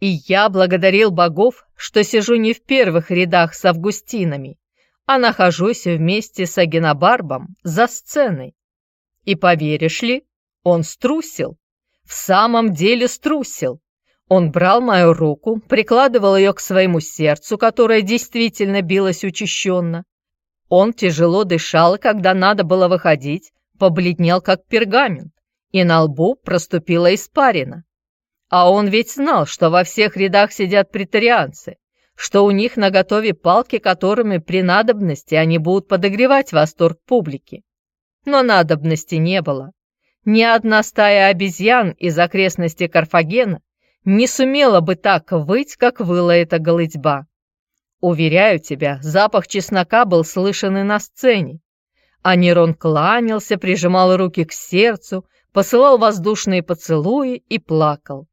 И я благодарил богов, что сижу не в первых рядах с августинами, а нахожусь вместе с Агенобарбом за сценой. И поверишь ли, он струсил. В самом деле струсил. Он брал мою руку, прикладывал ее к своему сердцу, которое действительно билось учащенно. Он тяжело дышал, когда надо было выходить, побледнел, как пергамент, и на лбу проступила испарина. А он ведь знал, что во всех рядах сидят претарианцы, что у них наготове палки, которыми при надобности они будут подогревать восторг публики. Но надобности не было. Ни одна стая обезьян из окрестностей Карфагена не сумела бы так выть, как выла эта голытьба. Уверяю тебя, запах чеснока был слышен и на сцене. А Нерон кланялся, прижимал руки к сердцу, посылал воздушные поцелуи и плакал.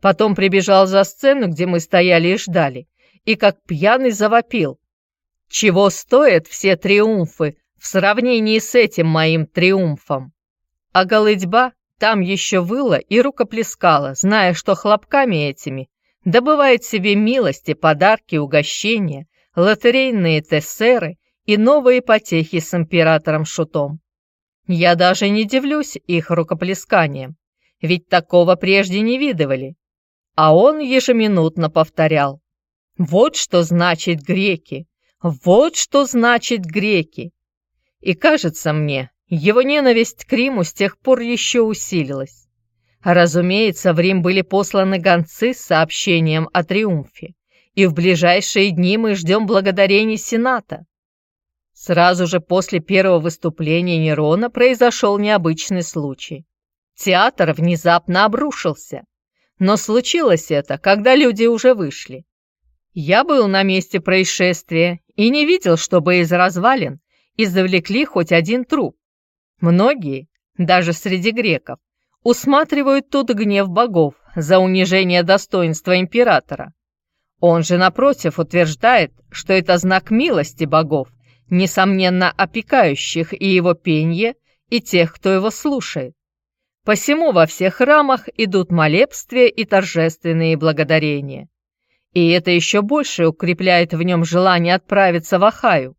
Потом прибежал за сцену, где мы стояли и ждали, и как пьяный завопил. Чего стоят все триумфы в сравнении с этим моим триумфом? А голыдьба там еще выла и рукоплескала, зная, что хлопками этими добывает себе милости, подарки, угощения, лотерейные тессеры и новые потехи с императором Шутом. Я даже не дивлюсь их рукоплесканием, ведь такого прежде не видывали. А он ежеминутно повторял. Вот что значит греки! Вот что значит греки! И кажется мне, его ненависть к Риму с тех пор еще усилилась. Разумеется, в Рим были посланы гонцы с сообщением о триумфе, и в ближайшие дни мы ждем благодарений Сената. Сразу же после первого выступления Нерона произошел необычный случай. Театр внезапно обрушился. Но случилось это, когда люди уже вышли. Я был на месте происшествия и не видел, чтобы из развалин извлекли хоть один труп. Многие, даже среди греков, усматривают тут гнев богов за унижение достоинства императора. Он же, напротив, утверждает, что это знак милости богов, несомненно опекающих и его пенье, и тех, кто его слушает. Посему во всех храмах идут молебствия и торжественные благодарения. И это еще больше укрепляет в нем желание отправиться в Ахаю.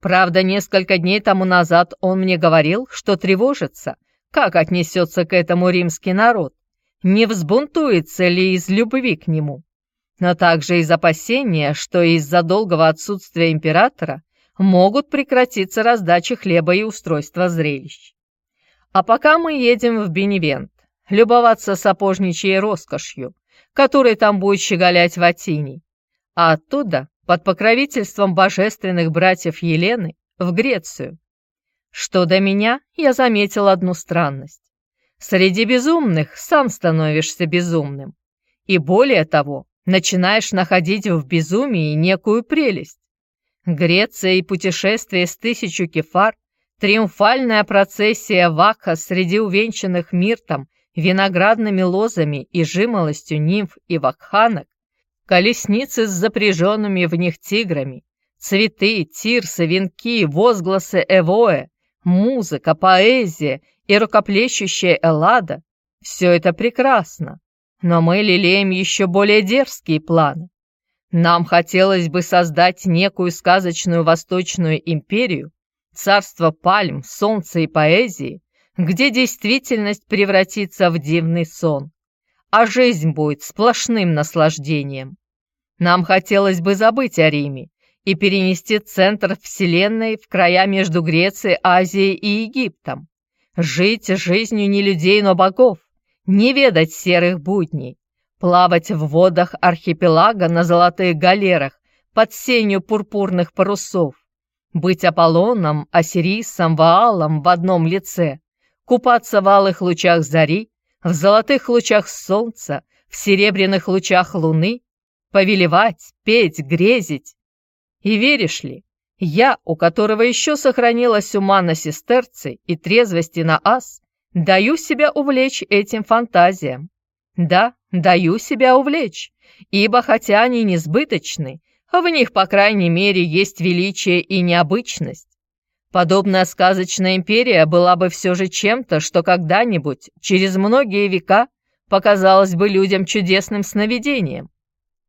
Правда, несколько дней тому назад он мне говорил, что тревожится, как отнесется к этому римский народ, не взбунтуется ли из любви к нему, но также из опасения, что из-за долгого отсутствия императора могут прекратиться раздача хлеба и устройство зрелищ. А пока мы едем в Беневент, любоваться сапожничьей роскошью, которой там будет щеголять Ватиний, а оттуда, под покровительством божественных братьев Елены, в Грецию. Что до меня, я заметил одну странность. Среди безумных сам становишься безумным. И более того, начинаешь находить в безумии некую прелесть. Греция и путешествие с тысячу кефар, триумфальная процессия вакха среди увенчанных миртом, виноградными лозами и жимолостью нимф и вакханок, колесницы с запряженными в них тиграми, цветы, тирсы, венки, возгласы эвоэ, музыка, поэзия и рукоплещущая Эллада — все это прекрасно. Но мы лелеем еще более дерзкие планы. Нам хотелось бы создать некую сказочную восточную империю, царство пальм, солнца и поэзии, где действительность превратится в дивный сон, а жизнь будет сплошным наслаждением. Нам хотелось бы забыть о Риме и перенести центр Вселенной в края между Грецией, Азией и Египтом, жить жизнью не людей, но богов, не ведать серых будней, плавать в водах архипелага на золотых галерах под сенью пурпурных парусов, быть Аполлоном, Осирисом, Ваалом в одном лице, купаться в алых лучах зари, в золотых лучах солнца, в серебряных лучах луны, повелевать, петь, грезить. И веришь ли, я, у которого еще сохранилась ума на сестерцы и трезвости на ас, даю себя увлечь этим фантазиям. Да, даю себя увлечь, ибо хотя они несбыточны, в них, по крайней мере, есть величие и необычность. Подобная сказочная империя была бы все же чем-то, что когда-нибудь, через многие века, показалось бы людям чудесным сновидением.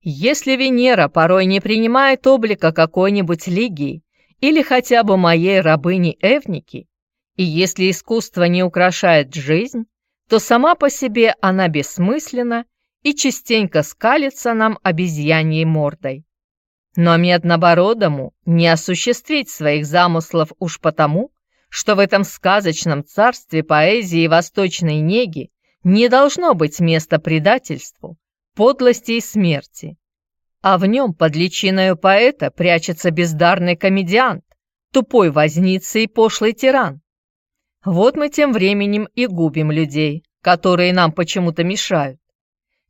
Если Венера порой не принимает облика какой-нибудь лигии или хотя бы моей рабыни Эвники, и если искусство не украшает жизнь, то сама по себе она бессмысленна и частенько скалится нам обезьяньей мордой. Но Меднобородому не осуществить своих замыслов уж потому, что в этом сказочном царстве поэзии и восточной неги не должно быть места предательству, подлости и смерти. А в нем под личиною поэта прячется бездарный комедиант, тупой возница и пошлый тиран. Вот мы тем временем и губим людей, которые нам почему-то мешают.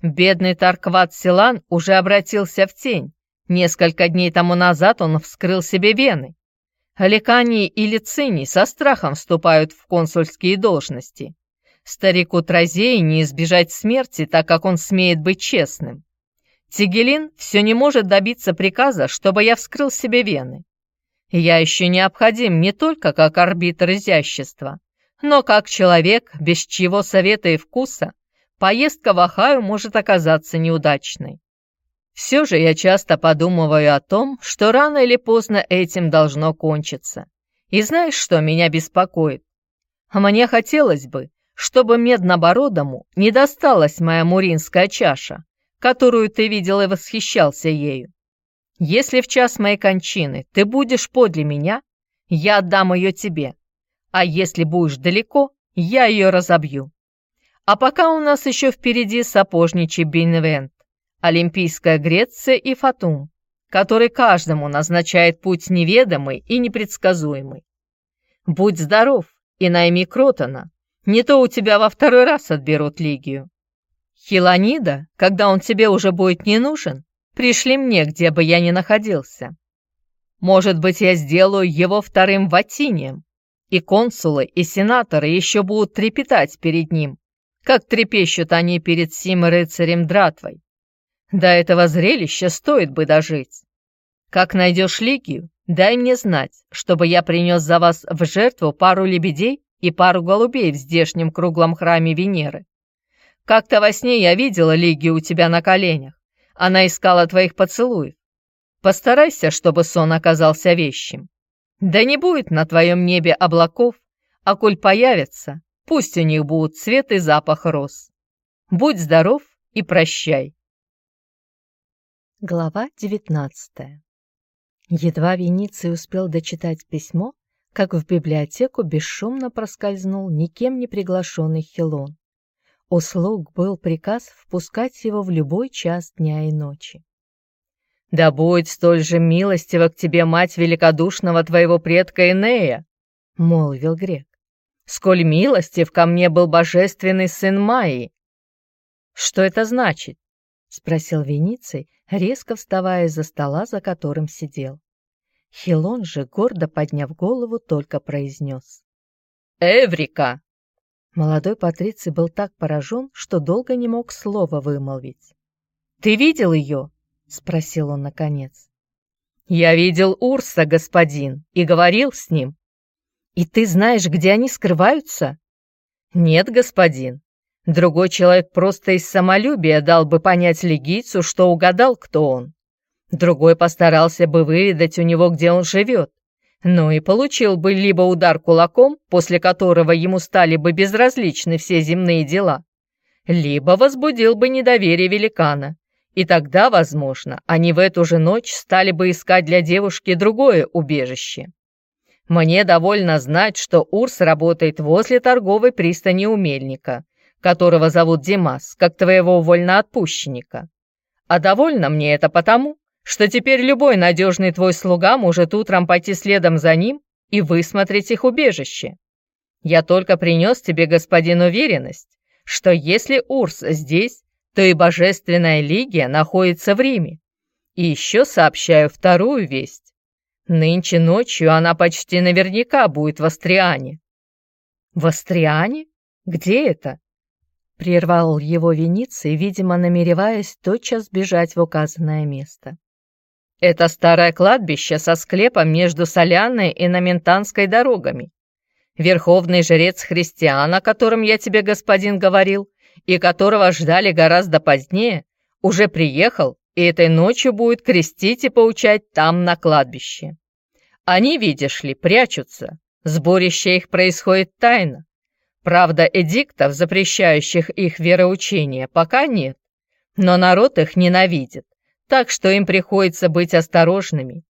Бедный Таркват Силан уже обратился в тень. Несколько дней тому назад он вскрыл себе вены. Ликани и Лициний со страхом вступают в консульские должности. Старику Тразеи не избежать смерти, так как он смеет быть честным. Тигелин все не может добиться приказа, чтобы я вскрыл себе вены. Я еще необходим не только как арбитр изящества, но как человек, без чьего совета и вкуса, поездка в Ахаю может оказаться неудачной. Все же я часто подумываю о том, что рано или поздно этим должно кончиться. И знаешь, что меня беспокоит? Мне хотелось бы, чтобы Меднобородому не досталась моя муринская чаша, которую ты видел и восхищался ею. Если в час моей кончины ты будешь подле меня, я отдам ее тебе, А если будешь далеко, я ее разобью. А пока у нас еще впереди сапожничий Бенвент, Олимпийская Греция и Фатум, который каждому назначает путь неведомый и непредсказуемый. Будь здоров и найми Кротона, не то у тебя во второй раз отберут Лигию. Хилонида, когда он тебе уже будет не нужен, пришли мне, где бы я ни находился. Может быть, я сделаю его вторым Ватинием, и консулы, и сенаторы еще будут трепетать перед ним, как трепещут они перед сим рыцарем Дратвой. До этого зрелища стоит бы дожить. Как найдешь Лигию, дай мне знать, чтобы я принес за вас в жертву пару лебедей и пару голубей в здешнем круглом храме Венеры. Как-то во сне я видела Лигию у тебя на коленях. Она искала твоих поцелуев. Постарайся, чтобы сон оказался вещим. Да не будет на твоем небе облаков, а коль появятся, пусть у них будут цвет и запах роз. Будь здоров и прощай. Глава девятнадцатая. Едва Вениций успел дочитать письмо, как в библиотеку бесшумно проскользнул никем не приглашенный Хилон. У слуг был приказ впускать его в любой час дня и ночи. «Да будет столь же милостива к тебе мать великодушного твоего предка Энея!» — молвил грек. «Сколь милостив ко мне был божественный сын Майи!» «Что это значит?» — спросил Вениций, резко вставая из-за стола, за которым сидел. Хилон же, гордо подняв голову, только произнес. «Эврика!» Молодой Патриций был так поражен, что долго не мог слова вымолвить. «Ты видел ее?» — спросил он наконец. «Я видел Урса, господин, и говорил с ним». «И ты знаешь, где они скрываются?» «Нет, господин. Другой человек просто из самолюбия дал бы понять легийцу, что угадал, кто он. Другой постарался бы выведать у него, где он живет. Ну и получил бы либо удар кулаком, после которого ему стали бы безразличны все земные дела, либо возбудил бы недоверие великана. И тогда, возможно, они в эту же ночь стали бы искать для девушки другое убежище. Мне довольно знать, что Урс работает возле торговой пристани у Мельника, которого зовут Димас, как твоего вольноотпущенника. А довольно мне это потому, что теперь любой надежный твой слуга может утром пойти следом за ним и высмотреть их убежище. Я только принес тебе, господин, уверенность, что если Урс здесь, то и Божественная Лигия находится в Риме. И еще сообщаю вторую весть. Нынче ночью она почти наверняка будет в Астриане. В Астриане? Где это? Прервал его Вениций, видимо, намереваясь тотчас бежать в указанное место. Это старое кладбище со склепом между Солянной и Наментанской дорогами. Верховный жрец христиан, о котором я тебе, господин, говорил, и которого ждали гораздо позднее, уже приехал и этой ночью будет крестить и поучать там, на кладбище. Они, видишь ли, прячутся, сборище их происходит тайно. Правда, эдиктов, запрещающих их вероучение, пока нет, но народ их ненавидит так что им приходится быть осторожными.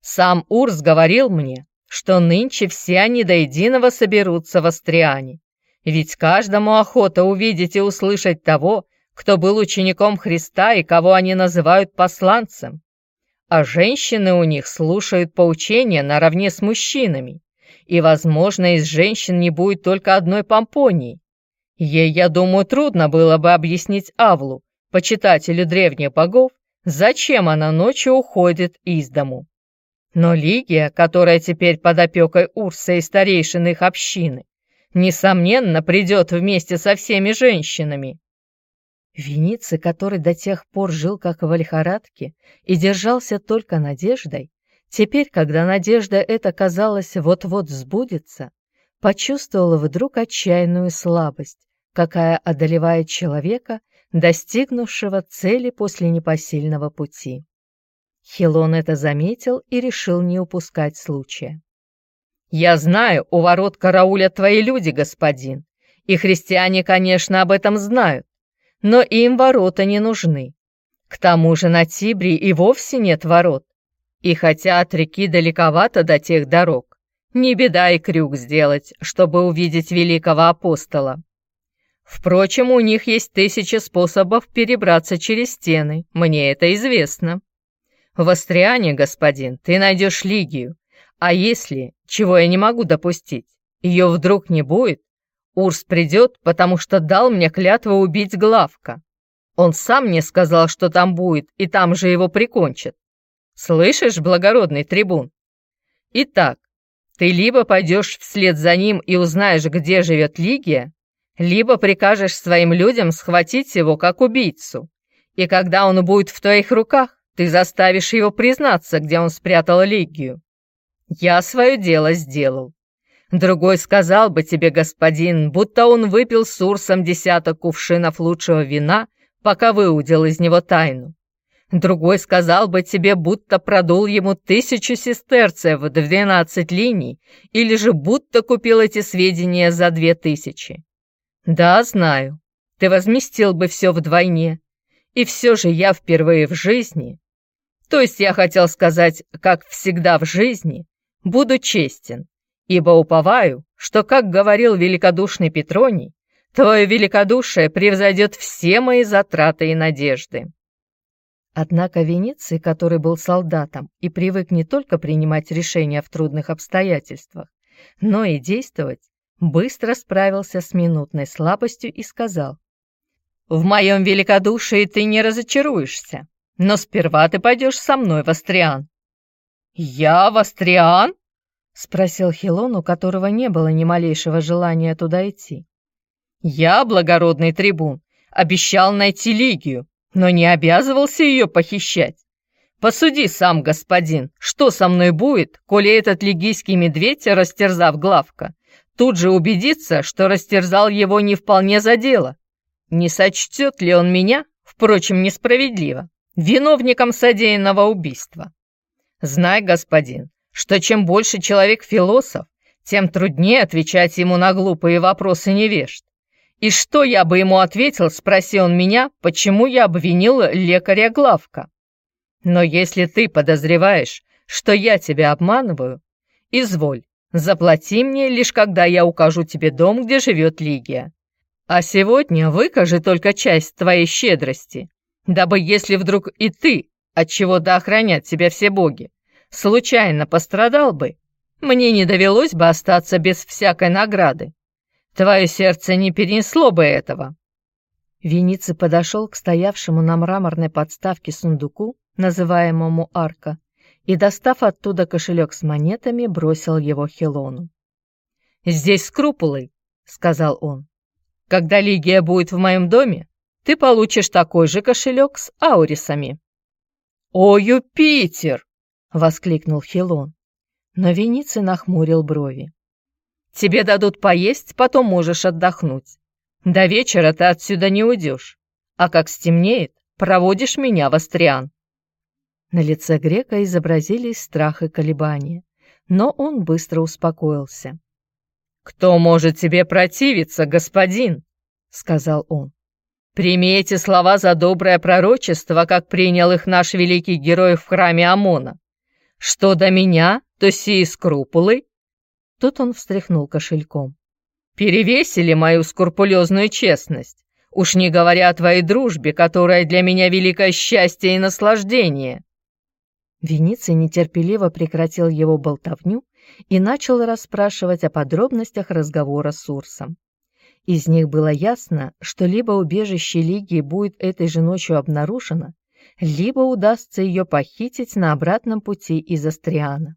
Сам Урс говорил мне, что нынче все они до единого соберутся в Астриане, ведь каждому охота увидеть и услышать того, кто был учеником Христа и кого они называют посланцем. А женщины у них слушают поучения наравне с мужчинами, и, возможно, из женщин не будет только одной помпонии. Ей, я думаю, трудно было бы объяснить Авлу, почитателю древних богов, зачем она ночью уходит из дому. Но Лигия, которая теперь под опекой Урса и старейшин их общины, несомненно, придет вместе со всеми женщинами. Вениций, который до тех пор жил как в лихорадке и держался только надеждой, теперь, когда надежда эта, казалось, вот-вот сбудется, почувствовал вдруг отчаянную слабость, какая одолевает человека, достигнувшего цели после непосильного пути. Хилон это заметил и решил не упускать случая. «Я знаю, у ворот карауля твои люди, господин, и христиане, конечно, об этом знают, но им ворота не нужны. К тому же на Тибре и вовсе нет ворот, и хотя от реки далековато до тех дорог, Не беда и крюк сделать, чтобы увидеть великого апостола. Впрочем, у них есть тысячи способов перебраться через стены, мне это известно. В Астриане, господин, ты найдешь Лигию, а если, чего я не могу допустить, ее вдруг не будет, Урс придет, потому что дал мне клятву убить Главка. Он сам мне сказал, что там будет, и там же его прикончат. Слышишь, благородный трибун? Итак, ты либо пойдешь вслед за ним и узнаешь, где живет Лигия, либо прикажешь своим людям схватить его как убийцу. И когда он будет в твоих руках, ты заставишь его признаться, где он спрятал Лигию. Я свое дело сделал. Другой сказал бы тебе, господин, будто он выпил с Урсом десяток кувшинов лучшего вина, пока выудил из него тайну. Другой сказал бы тебе, будто продул ему тысячу сестерцев в двенадцать линий, или же будто купил эти сведения за две тысячи. Да, знаю, ты возместил бы все вдвойне. И все же я впервые в жизни, то есть я хотел сказать, как всегда в жизни, буду честен, ибо уповаю, что, как говорил великодушный Петроний, твое великодушие превзойдет все мои затраты и надежды. Однако Венеций, который был солдатом и привык не только принимать решения в трудных обстоятельствах, но и действовать, быстро справился с минутной слабостью и сказал, «В моем великодушии ты не разочаруешься, но сперва ты пойдешь со мной в Астриан». «Я в Астриан?» — спросил Хилон, у которого не было ни малейшего желания туда идти. «Я, благородный трибун, обещал найти Лигию, но не обязывался ее похищать. Посуди сам, господин, что со мной будет, коли этот лигийский медведь, растерзав главка, тут же убедится, что растерзал его не вполне за дело. Не сочтет ли он меня, впрочем, несправедливо, виновником содеянного убийства? Знай, господин, что чем больше человек философ, тем труднее отвечать ему на глупые вопросы невежд. И что я бы ему ответил, спросил он меня, почему я обвинил лекаря Главка. Но если ты подозреваешь, что я тебя обманываю, изволь, заплати мне, лишь когда я укажу тебе дом, где живет Лигия. А сегодня выкажи только часть твоей щедрости, дабы если вдруг и ты, от чего-то охранят тебя все боги, случайно пострадал бы, мне не довелось бы остаться без всякой награды. Твое сердце не перенесло бы этого». Вениций подошел к стоявшему на мраморной подставке сундуку, называемому арка, и, достав оттуда кошелек с монетами, бросил его Хелону. «Здесь скрупулы», — сказал он. «Когда Лигия будет в моем доме, ты получишь такой же кошелек с аурисами». «О, Юпитер!» — воскликнул Хилон. Но Вениций нахмурил брови. «Тебе дадут поесть, потом можешь отдохнуть. До вечера ты отсюда не уйдешь, а как стемнеет, проводишь меня в Астриан». На лице грека изобразились страх и колебания, но он быстро успокоился. «Кто может тебе противиться, господин?» — сказал он. «Прими эти слова за доброе пророчество, как принял их наш великий герой в храме Амона. Что до меня, то сии скрупулы...» Тут он встряхнул кошельком. «Перевесили мою скрупулезную честность, уж не говоря о твоей дружбе, которая для меня великое счастье и наслаждение». Вениций нетерпеливо прекратил его болтовню и начал расспрашивать о подробностях разговора с Урсом. Из них было ясно, что либо убежище Лигии будет этой же ночью обнаружено, либо удастся ее похитить на обратном пути из Астриана.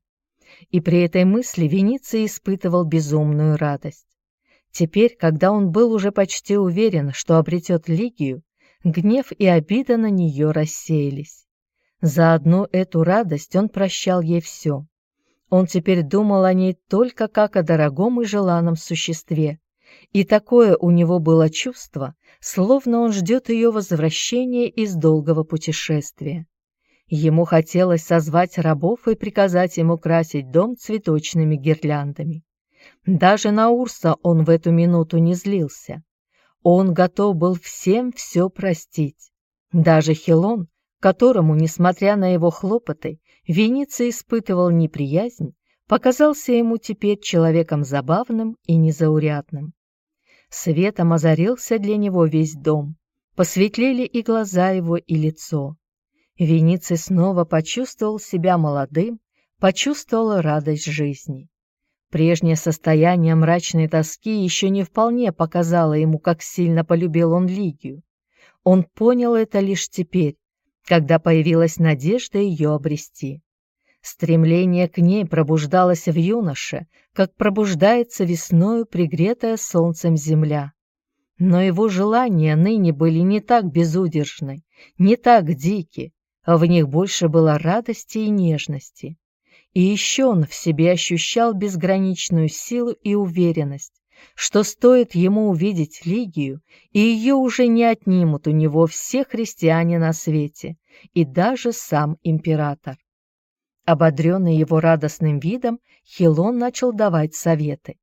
И при этой мысли Вениций испытывал безумную радость. Теперь, когда он был уже почти уверен, что обретет Лигию, гнев и обида на нее рассеялись. За одну эту радость он прощал ей все. Он теперь думал о ней только как о дорогом и желанном существе, и такое у него было чувство, словно он ждет ее возвращения из долгого путешествия. Ему хотелось созвать рабов и приказать ему красить дом цветочными гирляндами. Даже на Урса он в эту минуту не злился. Он готов был всем все простить. Даже Хилон, которому, несмотря на его хлопоты, Венеция испытывал неприязнь, показался ему теперь человеком забавным и незаурядным. Светом озарился для него весь дом, посветлели и глаза его, и лицо. Вениций снова почувствовал себя молодым, почувствовал радость жизни. Прежнее состояние мрачной тоски еще не вполне показало ему, как сильно полюбил он Лигию. Он понял это лишь теперь, когда появилась надежда ее обрести. Стремление к ней пробуждалось в юноше, как пробуждается весною пригретая солнцем земля. Но его желания ныне были не так безудержны, не так дики, в них больше было радости и нежности. И еще он в себе ощущал безграничную силу и уверенность, что стоит ему увидеть Лигию, и ее уже не отнимут у него все христиане на свете, и даже сам император. Ободренный его радостным видом, Хилон начал давать советы.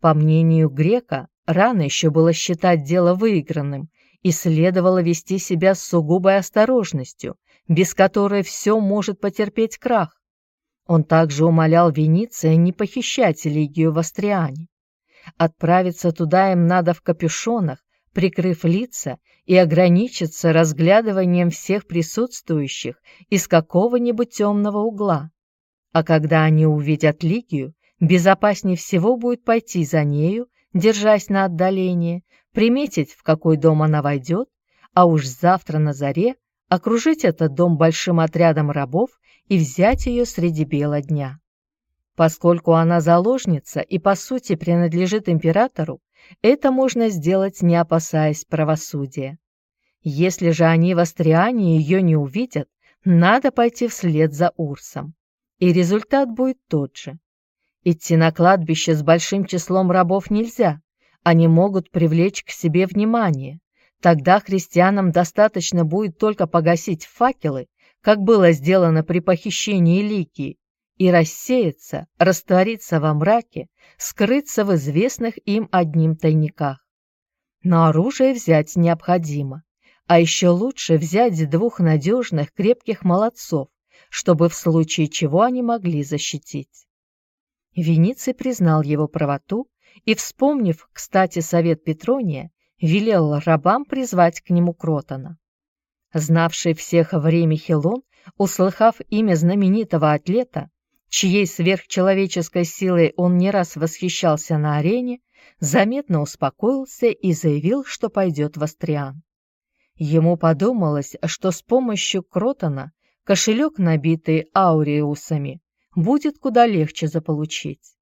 По мнению грека, рано еще было считать дело выигранным, и следовало вести себя с сугубой осторожностью, без которой все может потерпеть крах. Он также умолял Вениция не похищать Лигию в Астриане. Отправиться туда им надо в капюшонах, прикрыв лица, и ограничиться разглядыванием всех присутствующих из какого-нибудь темного угла. А когда они увидят Лигию, безопаснее всего будет пойти за нею, держась на отдалении, приметить, в какой дом она войдет, а уж завтра на заре окружить этот дом большим отрядом рабов и взять ее среди бела дня. Поскольку она заложница и по сути принадлежит императору, это можно сделать, не опасаясь правосудия. Если же они в Астриане ее не увидят, надо пойти вслед за Урсом. И результат будет тот же. Идти на кладбище с большим числом рабов нельзя, они могут привлечь к себе внимание. Тогда христианам достаточно будет только погасить факелы, как было сделано при похищении Ликии, и рассеяться, раствориться во мраке, скрыться в известных им одним тайниках. Но оружие взять необходимо, а еще лучше взять двух надежных крепких молодцов, чтобы в случае чего они могли защитить. Вениций признал его правоту и, вспомнив, кстати, совет Петрония, велел рабам призвать к нему Кротона. Знавший всех время Хилон, услыхав имя знаменитого атлета, чьей сверхчеловеческой силой он не раз восхищался на арене, заметно успокоился и заявил, что пойдет в Астриан. Ему подумалось, что с помощью Кротона кошелек, набитый ауреусами, будет куда легче заполучить.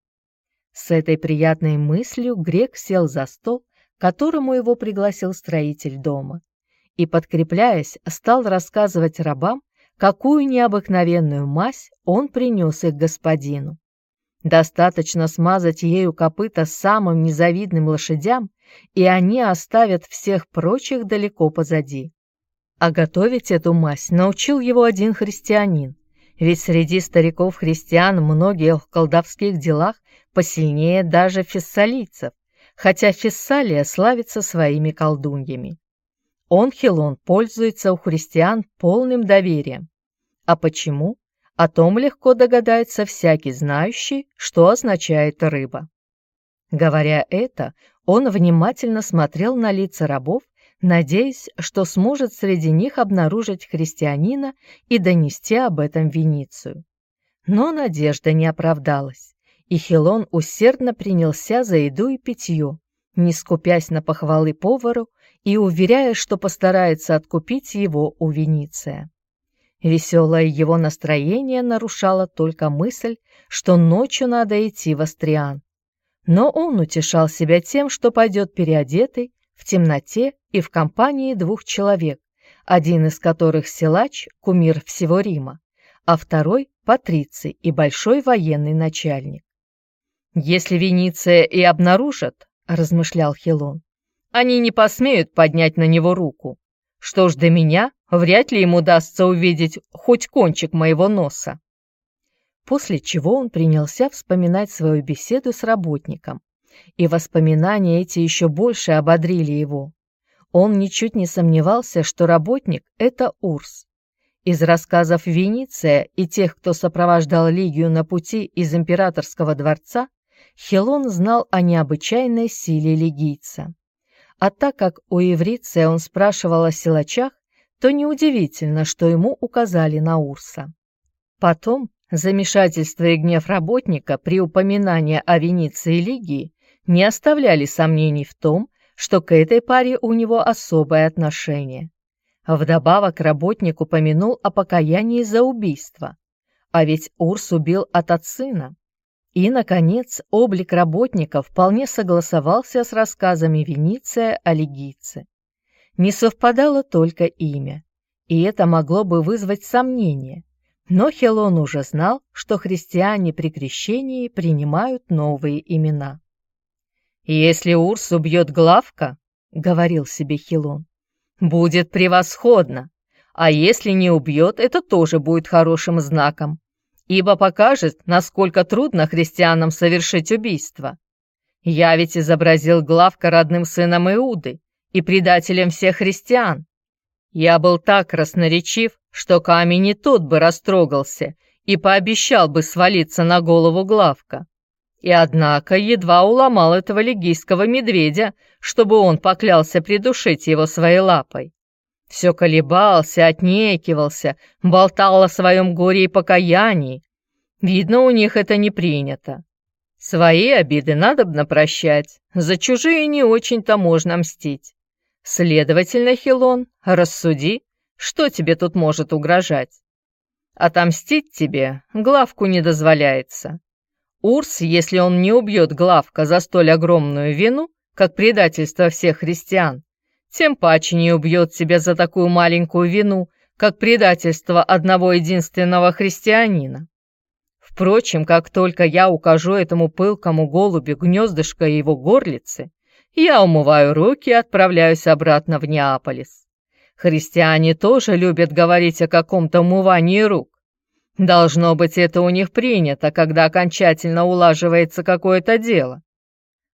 С этой приятной мыслью Грек сел за стол, которому его пригласил строитель дома, и, подкрепляясь, стал рассказывать рабам, какую необыкновенную мазь он принес их господину. Достаточно смазать ею копыта самым незавидным лошадям, и они оставят всех прочих далеко позади. А готовить эту мазь научил его один христианин, ведь среди стариков-христиан многие в колдовских делах посильнее даже фессалийцев, хотя Фессалия славится своими колдуньями. Он, Хилон, пользуется у христиан полным доверием, а почему? О том легко догадается всякий знающий, что означает рыба. Говоря это, он внимательно смотрел на лица рабов, надеясь, что сможет среди них обнаружить христианина и донести об этом Веницию. Но надежда не оправдалась, и Хилон усердно принялся за еду и питье, не скупясь на похвалы повару и уверяя, что постарается откупить его у Вениция. Веселое его настроение нарушало только мысль, что ночью надо идти в Астриан. Но он утешал себя тем, что пойдет переодетый, в темноте и в компании двух человек, один из которых силач, кумир всего Рима, а второй – патриций и большой военный начальник. «Если Вениция и обнаружат, – размышлял Хилон, – они не посмеют поднять на него руку. Что ж до меня, Вряд ли ему удастся увидеть хоть кончик моего носа. После чего он принялся вспоминать свою беседу с работником, и воспоминания эти еще больше ободрили его. Он ничуть не сомневался, что работник — это Урс. Из рассказов Вениция и тех, кто сопровождал Лигию на пути из императорского дворца, Хелон знал о необычайной силе лигийца. А так как у Евриция он спрашивал о силачах, то неудивительно, что ему указали на Урса. Потом замешательство и гнев работника при упоминании о Вениции и Лигии не оставляли сомнений в том, что к этой паре у него особое отношение. Вдобавок работник упомянул о покаянии за убийство, а ведь Урс убил от сына. И, наконец, облик работника вполне согласовался с рассказами Вениция о легийце. Не совпадало только имя, и это могло бы вызвать сомнение, но Хелон уже знал, что христиане при крещении принимают новые имена. «Если Урс убьет Главка, — говорил себе Хилон, — будет превосходно, а если не убьет, это тоже будет хорошим знаком, ибо покажет, насколько трудно христианам совершить убийство. Я ведь изобразил Главка родным сыном Иуды и предателем всех христиан. Я был так красноречив, что камень и тот бы растрогался и пообещал бы свалиться на голову Главка. И однако едва уломал этого легийского медведя, чтобы он поклялся придушить его своей лапой. Все колебался, отнекивался, болтал о своем горе и покаянии. Видно, у них это не принято. Свои обиды надобно прощать, за чужие не очень-то можно мстить. Следовательно, Хилон, рассуди, что тебе тут может угрожать. Отомстить тебе главку не дозволяется. Урс, если он не убьет Главка за столь огромную вину, как предательство всех христиан, тем паче не убьет тебя за такую маленькую вину, как предательство одного единственного христианина. Впрочем, как только я укажу этому пылкому голубю гнездышко его горлицы, я умываю руки и отправляюсь обратно в Неаполис. Христиане тоже любят говорить о каком-то умывании рук, Должно быть, это у них принято, когда окончательно улаживается какое-то дело.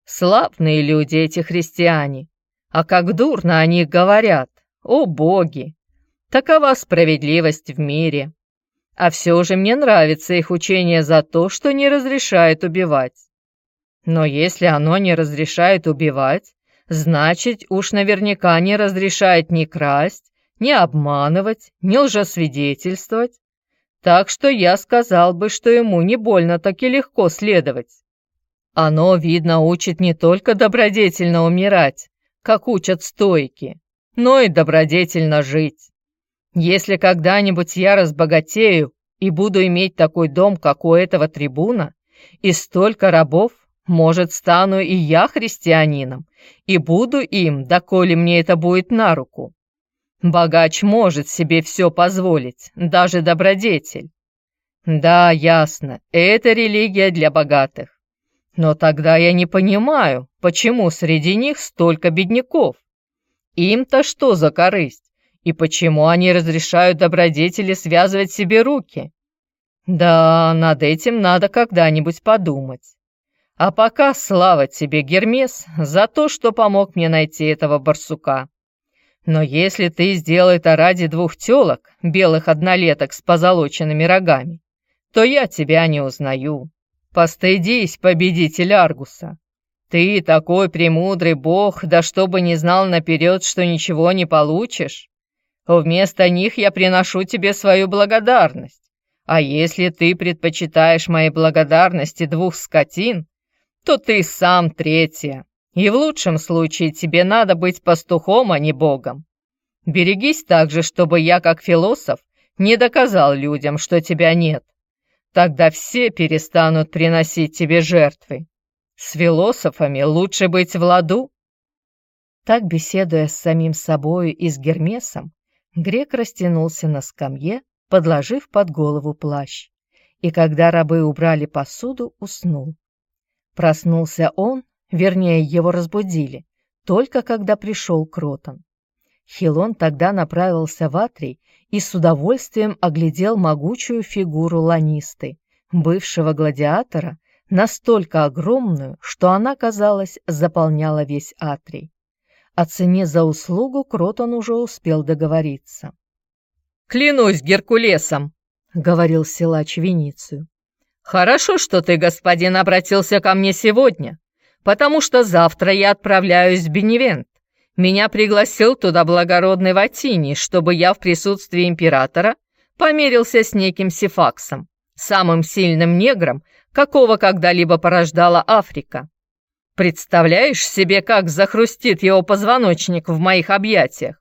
Славные люди эти христиане, а как дурно о них говорят, о боги! Такова справедливость в мире. А все же мне нравится их учение за то, что не разрешает убивать. Но если оно не разрешает убивать, значит уж наверняка не разрешает ни красть, ни обманывать, ни лжесвидетельствовать, так что я сказал бы, что ему не больно так и легко следовать. Оно, видно, учит не только добродетельно умирать, как учат стойки, но и добродетельно жить. Если когда-нибудь я разбогатею и буду иметь такой дом, как у этого трибуна, и столько рабов, может, стану и я христианином, и буду им, доколе мне это будет на руку. Богач может себе все позволить, даже добродетель. Да, ясно, это религия для богатых. Но тогда я не понимаю, почему среди них столько бедняков. Им-то что за корысть? И почему они разрешают добродетели связывать себе руки? Да, над этим надо когда-нибудь подумать. А пока слава тебе, Гермес, за то, что помог мне найти этого барсука. Но если ты сделал это ради двух телок, белых однолеток с позолоченными рогами, то я тебя не узнаю. Постыдись, победитель Аргуса. Ты такой премудрый бог, да чтобы не знал наперед, что ничего не получишь. Вместо них я приношу тебе свою благодарность. А если ты предпочитаешь моей благодарности двух скотин, то ты сам третья. И в лучшем случае тебе надо быть пастухом, а не богом. Берегись также, чтобы я, как философ, не доказал людям, что тебя нет. Тогда все перестанут приносить тебе жертвы. С философами лучше быть в ладу. Так, беседуя с самим собою и с Гермесом, грек растянулся на скамье, подложив под голову плащ, и когда рабы убрали посуду, уснул. Проснулся он вернее, его разбудили, только когда пришел Кротон. Хилон тогда направился в Атрий и с удовольствием оглядел могучую фигуру Ланисты, бывшего гладиатора, настолько огромную, что она, казалось, заполняла весь Атрий. О цене за услугу Кротон уже успел договориться. клянусь Геркулесом», — говорил силач Веницию. «Хорошо, что ты, господин, обратился ко мне сегодня, потому что завтра я отправляюсь в Беневент. Меня пригласил туда благородный Ватини, чтобы я в присутствии императора померился с неким Сифаксом, самым сильным негром, какого когда-либо порождала Африка. Представляешь себе, как захрустит его позвоночник в моих объятиях?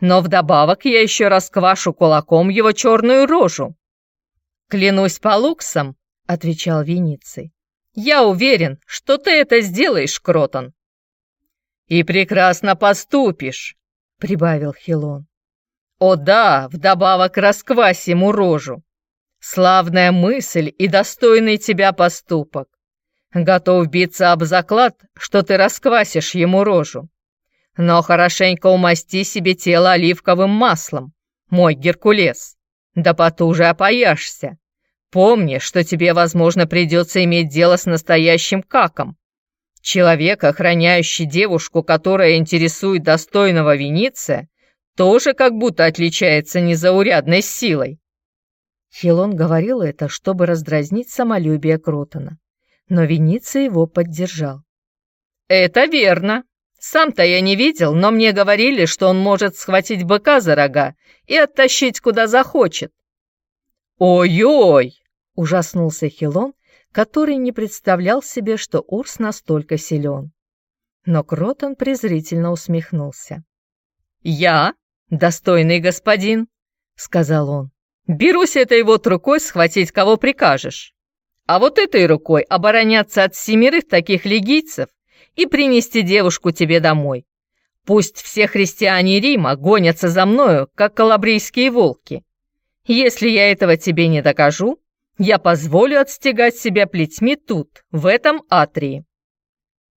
Но вдобавок я еще расквашу кулаком его черную рожу. «Клянусь по луксам», — отвечал Вениций. «Я уверен, что ты это сделаешь, Кротон». «И прекрасно поступишь», — прибавил Хилон. «О да, вдобавок расквась ему рожу. Славная мысль и достойный тебя поступок. Готов биться об заклад, что ты расквасишь ему рожу. Но хорошенько умасти себе тело оливковым маслом, мой Геркулес. Да потуже опояшься. Помни, что тебе, возможно, придется иметь дело с настоящим каком. Человек, охраняющий девушку, которая интересует достойного Вениция, тоже как будто отличается незаурядной силой. Хилон говорил это, чтобы раздразнить самолюбие Кротона, но Вениция его поддержал. «Это верно. Сам-то я не видел, но мне говорили, что он может схватить быка за рога и оттащить куда захочет». «Ой-ой!» — ужаснулся Хилон который не представлял себе, что Урс настолько силен. Но Кротон презрительно усмехнулся. «Я, достойный господин», — сказал он, — «берусь этой вот рукой схватить, кого прикажешь, а вот этой рукой обороняться от семерых таких легийцев и принести девушку тебе домой. Пусть все христиане Рима гонятся за мною, как калабрийские волки. Если я этого тебе не докажу, я позволю отстегать себя плетьми тут, в этом атрии».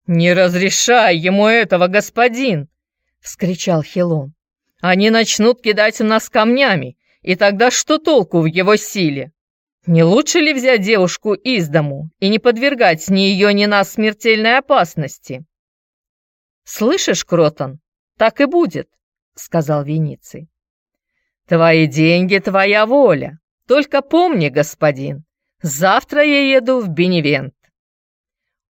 «Не разрешай ему этого, господин!» — вскричал Хилон. «Они начнут кидать в нас камнями, и тогда что толку в его силе? Не лучше ли взять девушку из дому и не подвергать ни ее, ни нас смертельной опасности?» «Слышишь, Кротон, так и будет», — сказал Вениций. «Твои деньги — твоя воля», только помни, господин, завтра я еду в Беневент.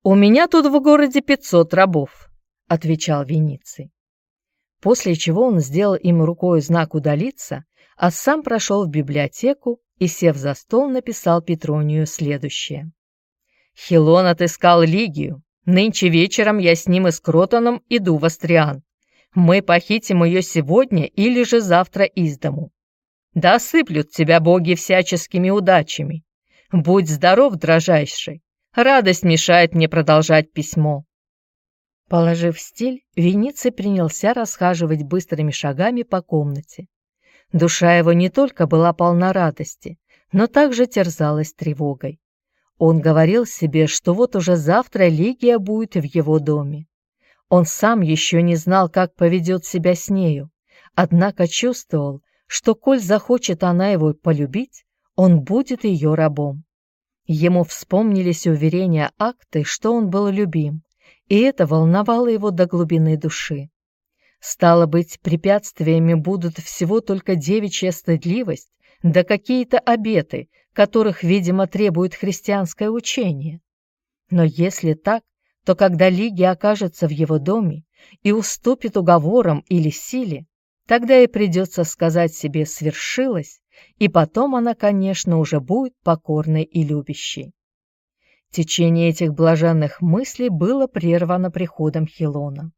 У меня тут в городе пятьсот рабов, отвечал Вениций. После чего он сделал им рукой знак удалиться, а сам прошел в библиотеку и, сев за стол, написал Петронию следующее. Хилон отыскал Лигию. Нынче вечером я с ним и с Кротоном иду в Астриан. Мы похитим ее сегодня или же завтра из дому. Да сыплют тебя боги всяческими удачами. Будь здоров, дрожайший. Радость мешает мне продолжать письмо. Положив стиль, Вениций принялся расхаживать быстрыми шагами по комнате. Душа его не только была полна радости, но также терзалась тревогой. Он говорил себе, что вот уже завтра Лигия будет в его доме. Он сам еще не знал, как поведет себя с нею, однако чувствовал, что, коль захочет она его полюбить, он будет ее рабом. Ему вспомнились уверения акты, что он был любим, и это волновало его до глубины души. Стало быть, препятствиями будут всего только девичья стыдливость, да какие-то обеты, которых, видимо, требует христианское учение. Но если так, то когда Лиги окажется в его доме и уступит уговорам или силе, Тогда и придется сказать себе «свершилось», и потом она, конечно, уже будет покорной и любящей. Течение этих блаженных мыслей было прервано приходом Хилона.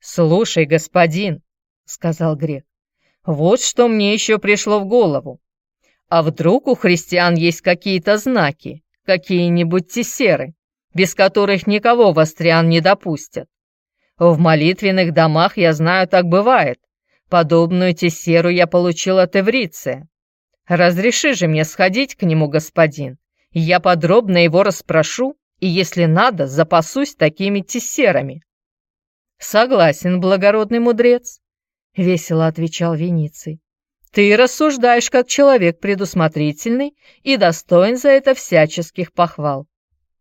«Слушай, господин», — сказал грек, — «вот что мне еще пришло в голову. А вдруг у христиан есть какие-то знаки, какие-нибудь тессеры, без которых никого в Астриан не допустят? В молитвенных домах, я знаю, так бывает, Подобную тессеру я получил от Эвриция. Разреши же мне сходить к нему, господин. Я подробно его расспрошу, и, если надо, запасусь такими тессерами». «Согласен, благородный мудрец», — весело отвечал Вениций. «Ты рассуждаешь как человек предусмотрительный и достоин за это всяческих похвал.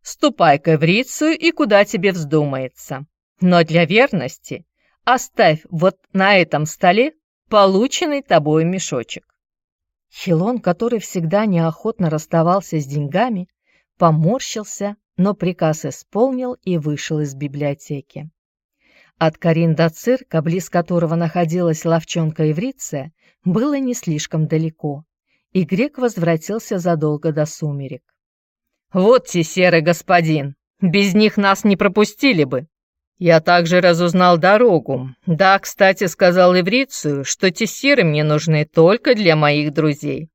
Ступай к Эврицию и куда тебе вздумается. Но для верности Оставь вот на этом столе полученный тобой мешочек. Хилон, который всегда неохотно расставался с деньгами, поморщился, но приказ исполнил и вышел из библиотеки. От Карин до цирка, близ которого находилась ловчонка Ивриция, было не слишком далеко, и грек возвратился задолго до сумерек. «Вот те серый господин! Без них нас не пропустили бы!» «Я также разузнал дорогу. Да, кстати, сказал Иврицию, что тессиры мне нужны только для моих друзей.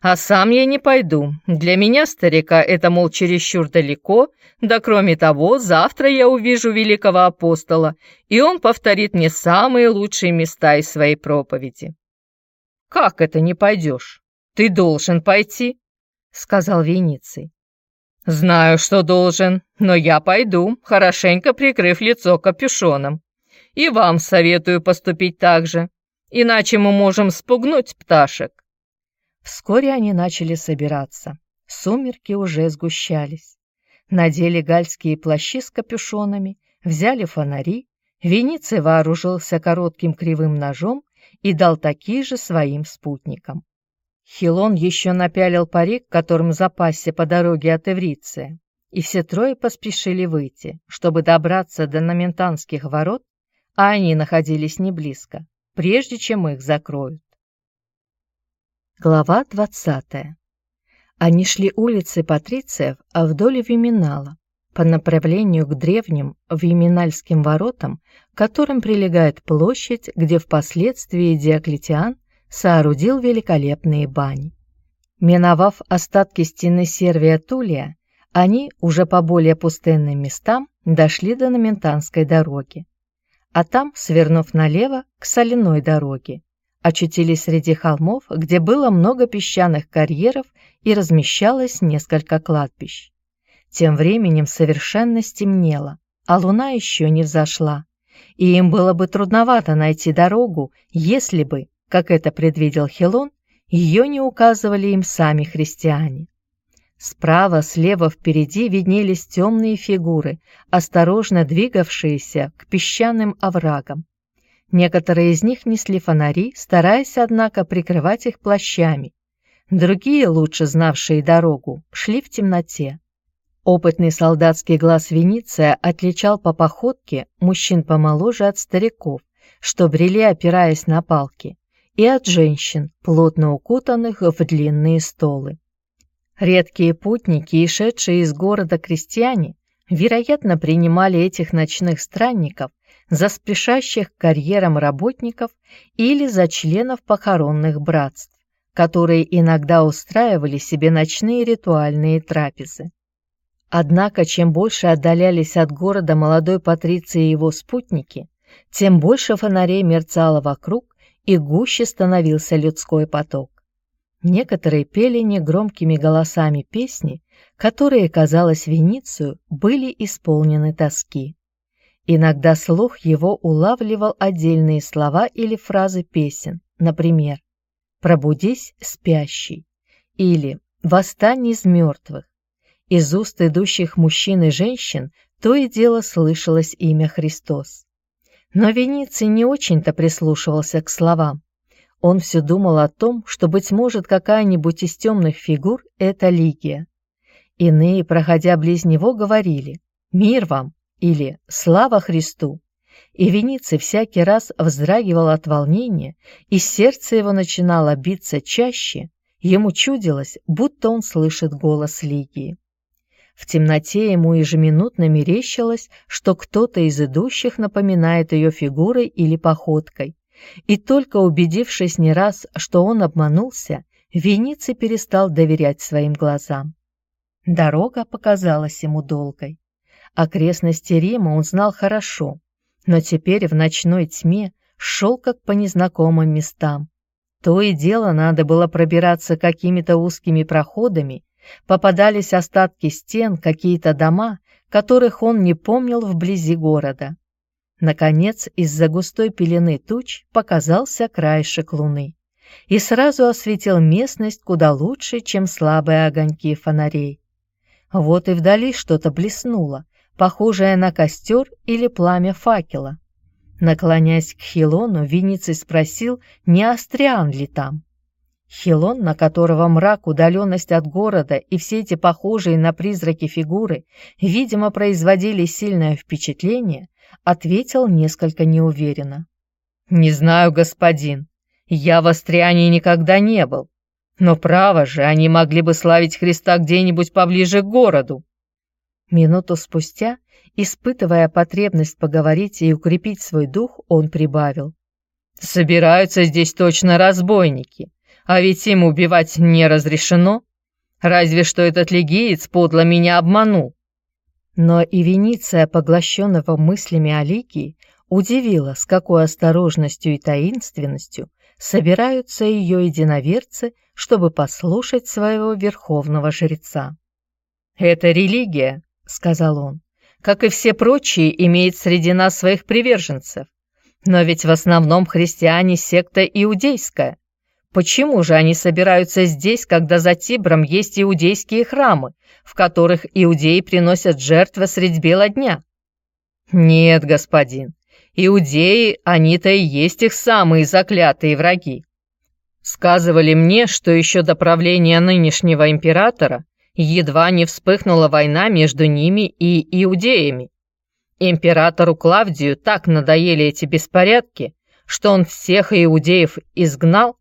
А сам я не пойду. Для меня, старика, это, мол, чересчур далеко, да кроме того, завтра я увижу великого апостола, и он повторит мне самые лучшие места из своей проповеди. «Как это не пойдешь? Ты должен пойти», — сказал Вениций. «Знаю, что должен, но я пойду, хорошенько прикрыв лицо капюшоном. И вам советую поступить так же, иначе мы можем спугнуть пташек». Вскоре они начали собираться. Сумерки уже сгущались. Надели гальские плащи с капюшонами, взяли фонари, Вениций вооружился коротким кривым ножом и дал такие же своим спутникам. Хилон еще напялил парик, которым запасся по дороге от Эвриция, и все трое поспешили выйти, чтобы добраться до Наментанских ворот, а они находились не близко, прежде чем их закроют. Глава двадцатая. Они шли улицы Патрициев, а вдоль Виминала, по направлению к древним Виминальским воротам, которым прилегает площадь, где впоследствии Диоклетиан соорудил великолепные бани. Миновав остатки стены Сервия Тулия, они, уже по более пустынным местам, дошли до Наментанской дороги. А там, свернув налево, к соляной дороге, очутились среди холмов, где было много песчаных карьеров и размещалось несколько кладбищ. Тем временем совершенно стемнело, а луна еще не взошла, и им было бы трудновато найти дорогу, если бы, как это предвидел Хелон, ее не указывали им сами христиане. Справа, слева, впереди виднелись темные фигуры, осторожно двигавшиеся к песчаным оврагам. Некоторые из них несли фонари, стараясь, однако, прикрывать их плащами. Другие, лучше знавшие дорогу, шли в темноте. Опытный солдатский глаз Вениция отличал по походке мужчин помоложе от стариков, что брели, опираясь на палки, и от женщин, плотно укутанных в длинные столы. Редкие путники и шедшие из города крестьяне, вероятно, принимали этих ночных странников за спешащих к карьерам работников или за членов похоронных братств, которые иногда устраивали себе ночные ритуальные трапезы. Однако, чем больше отдалялись от города молодой Патриции и его спутники, тем больше фонарей мерцало вокруг и гуще становился людской поток. Некоторые пели негромкими голосами песни, которые, казалось, Веницию были исполнены тоски. Иногда слух его улавливал отдельные слова или фразы песен, например «Пробудись, спящий» или «Восстань из мертвых». Из уст идущих мужчин и женщин то и дело слышалось имя Христос. Но Вениций не очень-то прислушивался к словам. Он все думал о том, что, быть может, какая-нибудь из темных фигур — это Лигия. Иные, проходя близ него, говорили «Мир вам!» или «Слава Христу!» И Вениций всякий раз вздрагивал от волнения, и сердце его начинало биться чаще, ему чудилось, будто он слышит голос Лигии. В темноте ему ежеминутно мерещилось, что кто-то из идущих напоминает ее фигурой или походкой, и только убедившись не раз, что он обманулся, Вениций перестал доверять своим глазам. Дорога показалась ему долгой. Окрестности Рима он знал хорошо, но теперь в ночной тьме шел как по незнакомым местам. То и дело надо было пробираться какими-то узкими проходами, попадались остатки стен, какие-то дома, которых он не помнил вблизи города. Наконец, из-за густой пелены туч показался краешек луны и сразу осветил местность куда лучше, чем слабые огоньки фонарей. Вот и вдали что-то блеснуло, похожее на костер или пламя факела. Наклоняясь к Хилону, Вениций спросил, не Астриан ли там. Хилон, на которого мрак, удаленность от города и все эти похожие на призраки фигуры, видимо, производили сильное впечатление, ответил несколько неуверенно. «Не знаю, господин. Я в Астриане никогда не был. Но право же, они могли бы славить Христа где-нибудь поближе к городу». Минуту спустя, испытывая потребность поговорить и укрепить свой дух, он прибавил. «Собираются здесь точно разбойники. А ведь им убивать не разрешено. Разве что этот легиец подло меня обманул. Но и Вениция, поглощенного мыслями о Ликии, удивила, с какой осторожностью и таинственностью собираются ее единоверцы, чтобы послушать своего верховного жреца. «Это религия», — сказал он, — «как и все прочие, имеет среди нас своих приверженцев. Но ведь в основном христиане секта иудейская. Почему же они собираются здесь, когда за Тибром есть иудейские храмы, в которых иудеи приносят жертвы средь бела дня? Нет, господин, иудеи, они-то и есть их самые заклятые враги. Сказывали мне, что еще до правления нынешнего императора едва не вспыхнула война между ними и иудеями. Императору Клавдию так надоели эти беспорядки, что он всех иудеев изгнал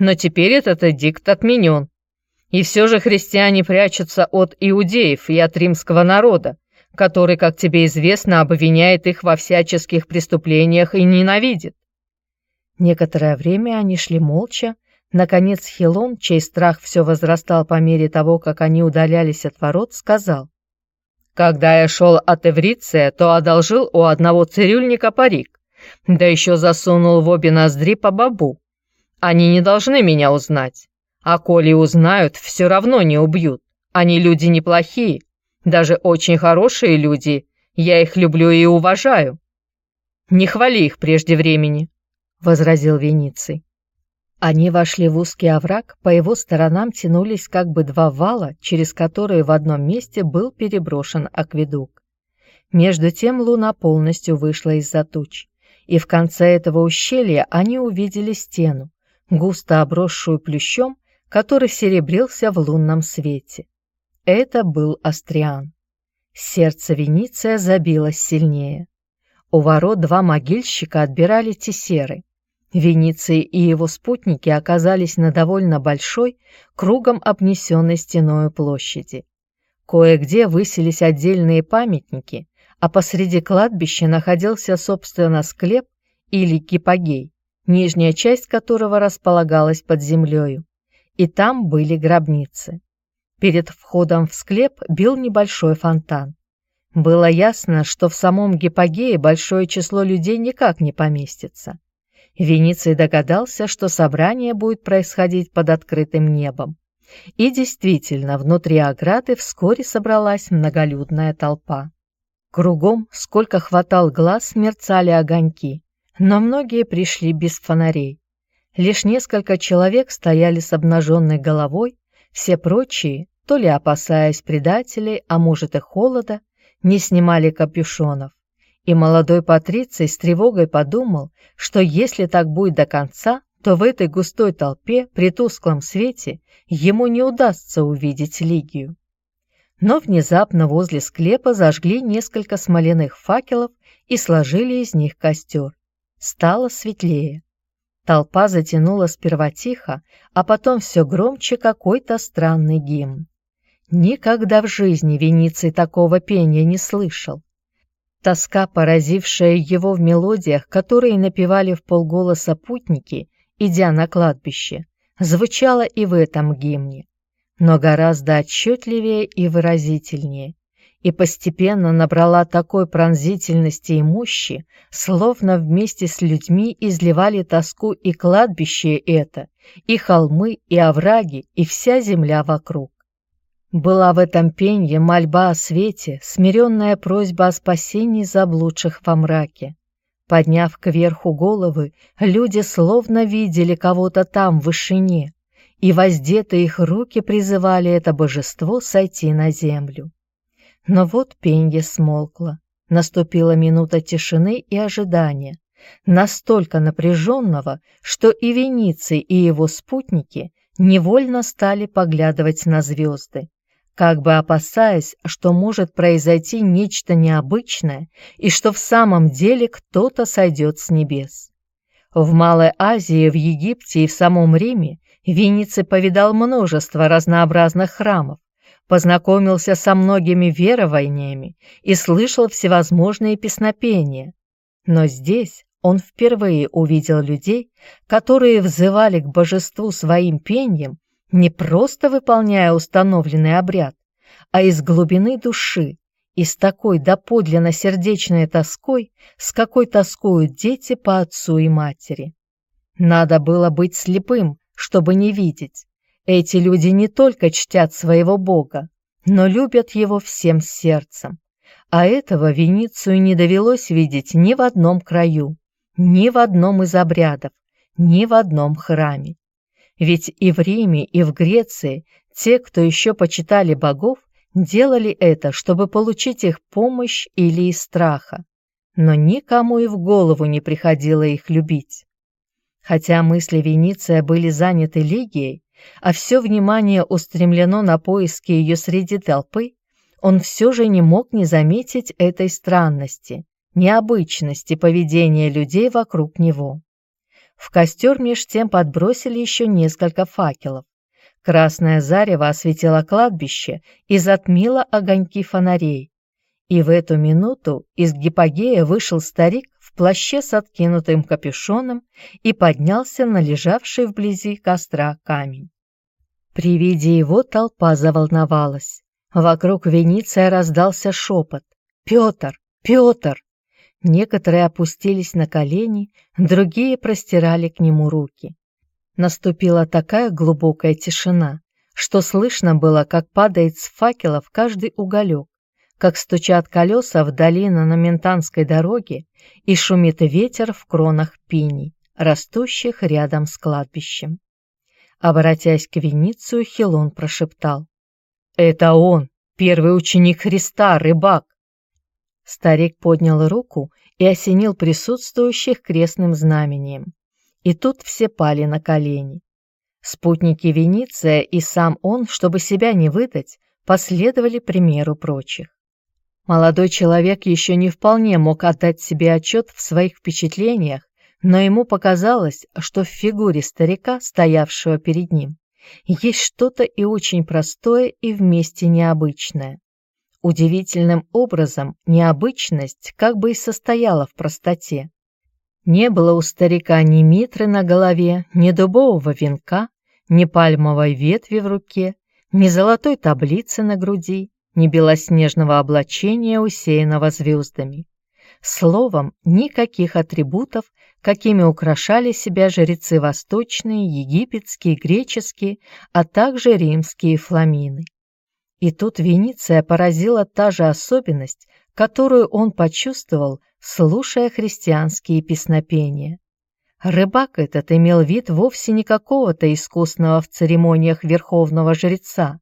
но теперь этот эдикт отменен. И все же христиане прячутся от иудеев и от римского народа, который, как тебе известно, обвиняет их во всяческих преступлениях и ненавидит. Некоторое время они шли молча. Наконец Хилон, чей страх все возрастал по мере того, как они удалялись от ворот, сказал. «Когда я шел от Эвриция, то одолжил у одного цирюльника парик, да еще засунул в обе ноздри по бабу. Они не должны меня узнать. А коли узнают, все равно не убьют. Они люди неплохие, даже очень хорошие люди. Я их люблю и уважаю. Не хвали их прежде времени, возразил Вениций. Они вошли в узкий овраг, по его сторонам тянулись как бы два вала, через которые в одном месте был переброшен акведук. Между тем луна полностью вышла из-за туч, и в конце этого ущелья они увидели стену, густо обросшую плющом, который серебрился в лунном свете. Это был Астриан. Сердце Вениция забилось сильнее. У ворот два могильщика отбирали тесеры. Вениций и его спутники оказались на довольно большой, кругом обнесенной стеною площади. Кое-где высились отдельные памятники, а посреди кладбища находился, собственно, склеп или гипогей, нижняя часть которого располагалась под землею, и там были гробницы. Перед входом в склеп бил небольшой фонтан. Было ясно, что в самом Гипогее большое число людей никак не поместится. Вениций догадался, что собрание будет происходить под открытым небом. И действительно, внутри ограды вскоре собралась многолюдная толпа. Кругом, сколько хватал глаз, мерцали огоньки. Но многие пришли без фонарей. Лишь несколько человек стояли с обнаженной головой, все прочие, то ли опасаясь предателей, а может и холода, не снимали капюшонов. И молодой Патриций с тревогой подумал, что если так будет до конца, то в этой густой толпе при тусклом свете ему не удастся увидеть Лигию. Но внезапно возле склепа зажгли несколько смоляных факелов и сложили из них костер. Стало светлее. Толпа затянула сперва тихо, а потом все громче какой-то странный гимн. Никогда в жизни Вениций такого пения не слышал. Тоска, поразившая его в мелодиях, которые напевали в полголоса путники, идя на кладбище, звучала и в этом гимне, но гораздо отчетливее и выразительнее, и постепенно набрала такой пронзительности и мощи, словно вместе с людьми изливали тоску и кладбище это, и холмы, и овраги, и вся земля вокруг. Была в этом пенье мольба о свете, смиренная просьба о спасении заблудших во мраке. Подняв кверху головы, люди словно видели кого-то там в вышине, и воздетые их руки призывали это божество сойти на землю. Но вот пенье смолкло. Наступила минута тишины и ожидания, настолько напряженного, что и Вениций, и его спутники невольно стали поглядывать на звезды, как бы опасаясь, что может произойти нечто необычное и что в самом деле кто-то сойдет с небес. В Малой Азии, в Египте и в самом Риме Винниций повидал множество разнообразных храмов, познакомился со многими верованиями и слышал всевозможные песнопения. Но здесь он впервые увидел людей, которые взывали к божеству своим пением, не просто выполняя установленный обряд, а из глубины души и с такой доподлинно сердечной тоской, с какой тоскуют дети по отцу и матери. Надо было быть слепым, чтобы не видеть. Эти люди не только чтят своего Бога, но любят его всем сердцем. А этого Веницию не довелось видеть ни в одном краю, ни в одном из обрядов, ни в одном храме. Ведь и в Риме, и в Греции те, кто еще почитали богов, делали это, чтобы получить их помощь или из страха. Но никому и в голову не приходило их любить. Хотя мысли Вениция были заняты Лигией, а все внимание устремлено на поиски ее среди толпы, он все же не мог не заметить этой странности, необычности поведения людей вокруг него. В костер меж тем подбросили еще несколько факелов. Красное зарево осветило кладбище и затмило огоньки фонарей. И в эту минуту из гипогея вышел старик в плаще с откинутым капюшоном и поднялся на лежавший вблизи костра камень. При виде его толпа заволновалась. Вокруг Вениция раздался шепот. «Петр! Петр!» Некоторые опустились на колени, другие простирали к нему руки. Наступила такая глубокая тишина, что слышно было, как падает с факелов каждый уголек, как стучат колеса вдали на Наментанской дороге и шумит ветер в кронах пиней, растущих рядом с кладбищем. Обратясь к Веницию, Хилон прошептал. «Это он, первый ученик Христа, рыбак!» Старик поднял руку и осенил присутствующих крестным знамением. И тут все пали на колени. Спутники Вениция и сам он, чтобы себя не выдать, последовали примеру прочих. Молодой человек еще не вполне мог отдать себе отчет в своих впечатлениях, но ему показалось, что в фигуре старика, стоявшего перед ним, есть что-то и очень простое, и вместе необычное. Удивительным образом необычность как бы и состояла в простоте. Не было у старика ни митры на голове, ни дубового венка, ни пальмовой ветви в руке, ни золотой таблицы на груди, ни белоснежного облачения, усеянного звездами. Словом, никаких атрибутов, какими украшали себя жрецы восточные, египетские, греческие, а также римские фламины. И тут Венеция поразила та же особенность, которую он почувствовал, слушая христианские песнопения. Рыбак этот имел вид вовсе не какого-то искусного в церемониях верховного жреца,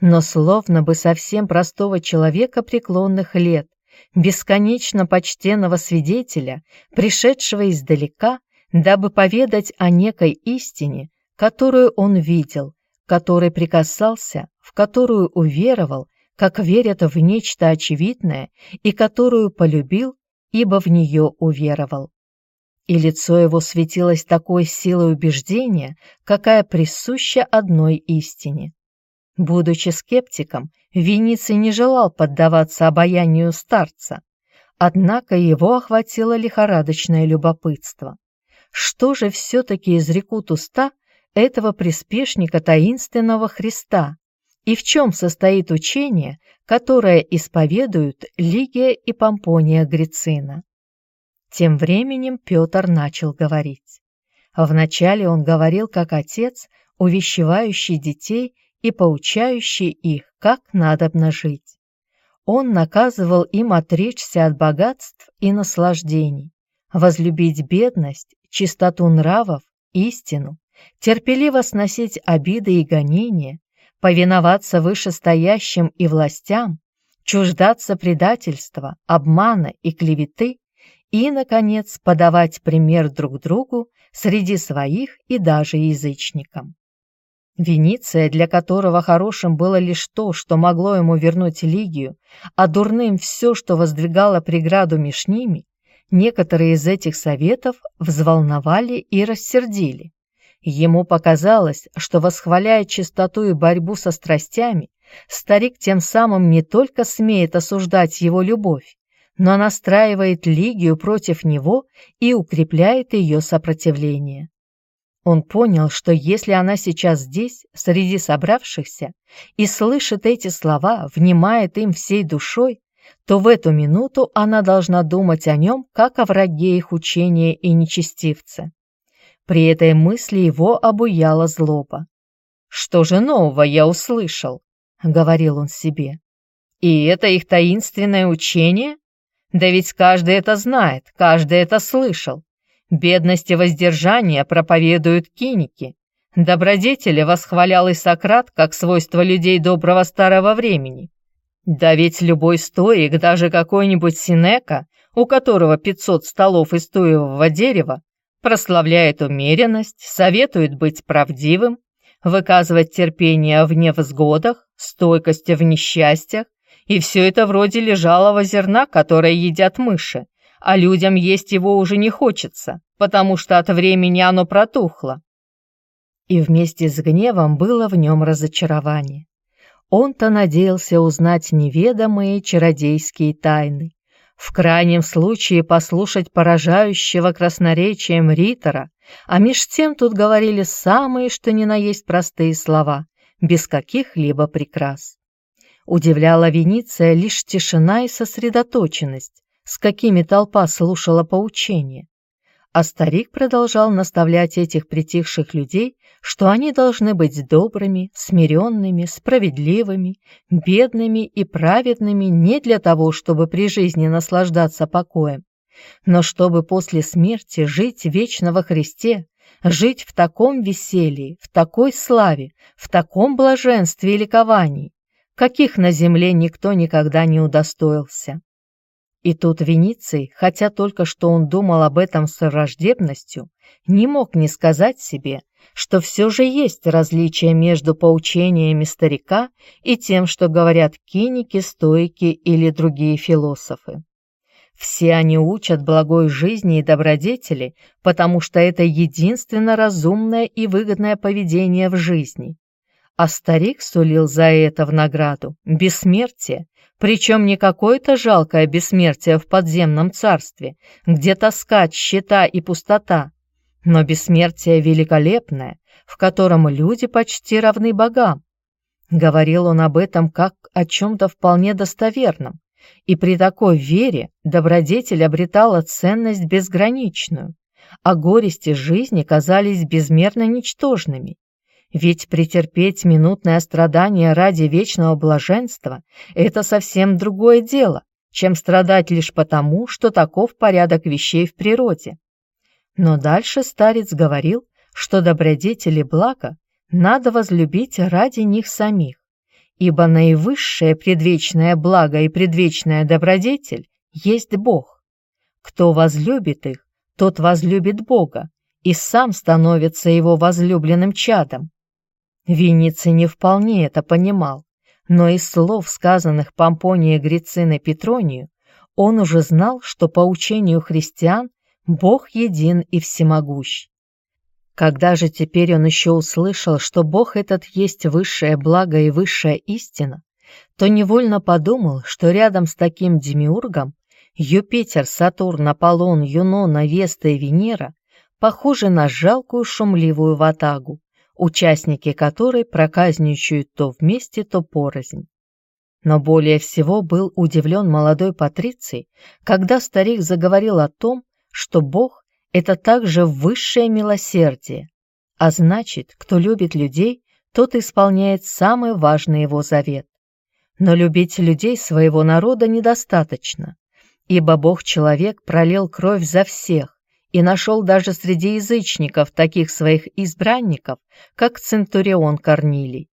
но словно бы совсем простого человека преклонных лет, бесконечно почтенного свидетеля, пришедшего издалека, дабы поведать о некой истине, которую он видел, которой прикасался, в которую уверовал, как верят в нечто очевидное, и которую полюбил, ибо в нее уверовал. И лицо его светилось такой силой убеждения, какая присуща одной истине. Будучи скептиком, Вениций не желал поддаваться обаянию старца, однако его охватило лихорадочное любопытство. Что же все-таки изрекут уста этого приспешника таинственного Христа, и в чем состоит учение, которое исповедуют Лигия и Помпония Грицина. Тем временем Петр начал говорить. Вначале он говорил как отец, увещевающий детей и поучающий их, как надобно жить. Он наказывал им отречься от богатств и наслаждений, возлюбить бедность, чистоту нравов, истину, терпеливо сносить обиды и гонения, повиноваться вышестоящим и властям, чуждаться предательства, обмана и клеветы и, наконец, подавать пример друг другу среди своих и даже язычникам. Вениция, для которого хорошим было лишь то, что могло ему вернуть Лигию, а дурным все, что воздвигало преграду меж ними, некоторые из этих советов взволновали и рассердили. Ему показалось, что, восхваляя чистоту и борьбу со страстями, старик тем самым не только смеет осуждать его любовь, но настраивает Лигию против него и укрепляет ее сопротивление. Он понял, что если она сейчас здесь, среди собравшихся, и слышит эти слова, внимает им всей душой, то в эту минуту она должна думать о нем, как о враге их учения и нечестивце. При этой мысли его обуяла злоба. «Что же нового я услышал?» — говорил он себе. «И это их таинственное учение? Да ведь каждый это знает, каждый это слышал. Бедность и воздержание проповедуют киники. Добродетели восхвалял и Сократ как свойство людей доброго старого времени. Да ведь любой стоик, даже какой-нибудь Синека, у которого 500 столов из туевого дерева, прославляет умеренность, советует быть правдивым, выказывать терпение в невзгодах, стойкость в несчастьях, и все это вроде лежалого зерна, которое едят мыши, а людям есть его уже не хочется, потому что от времени оно протухло. И вместе с гневом было в нем разочарование. Он-то надеялся узнать неведомые чародейские тайны, в крайнем случае послушать поражающего красноречием ритора, а меж тем тут говорили самые что ни на есть простые слова, без каких-либо прикрас. Удивляла Вениция лишь тишина и сосредоточенность, с какими толпа слушала поучение. А старик продолжал наставлять этих притихших людей, что они должны быть добрыми, смиренными, справедливыми, бедными и праведными не для того, чтобы при жизни наслаждаться покоем, но чтобы после смерти жить вечно во Христе, жить в таком веселье, в такой славе, в таком блаженстве и ликовании, каких на земле никто никогда не удостоился. И тут Вениций, хотя только что он думал об этом с враждебностью, не мог не сказать себе, что все же есть различие между поучениями старика и тем, что говорят киники, стойки или другие философы. Все они учат благой жизни и добродетели, потому что это единственно разумное и выгодное поведение в жизни. А старик сулил за это в награду бессмертие, причем не какое-то жалкое бессмертие в подземном царстве, где тоска, щита и пустота, но бессмертие великолепное, в котором люди почти равны богам. Говорил он об этом как о чем-то вполне достоверном, и при такой вере добродетель обретала ценность безграничную, а горести жизни казались безмерно ничтожными. Ведь претерпеть минутное страдание ради вечного блаженства – это совсем другое дело, чем страдать лишь потому, что таков порядок вещей в природе. Но дальше старец говорил, что добродетели блага надо возлюбить ради них самих, ибо наивысшее предвечное благо и предвечная добродетель есть Бог. Кто возлюбит их, тот возлюбит Бога и сам становится его возлюбленным чадом. Винниций не вполне это понимал, но из слов, сказанных Помпонией Грицина Петронию, он уже знал, что по учению христиан Бог един и всемогущ. Когда же теперь он еще услышал, что Бог этот есть высшее благо и высшая истина, то невольно подумал, что рядом с таким демиургом Юпитер, Сатурн, Аполлон, Юнона, Веста и Венера похожи на жалкую шумливую ватагу, участники которой проказничают то вместе, то порознь. Но более всего был удивлен молодой Патриций, когда старик заговорил о том, что Бог — это также высшее милосердие, а значит, кто любит людей, тот исполняет самый важный его завет. Но любить людей своего народа недостаточно, ибо Бог-человек пролил кровь за всех, и нашел даже среди язычников таких своих избранников, как Центурион Корнилий.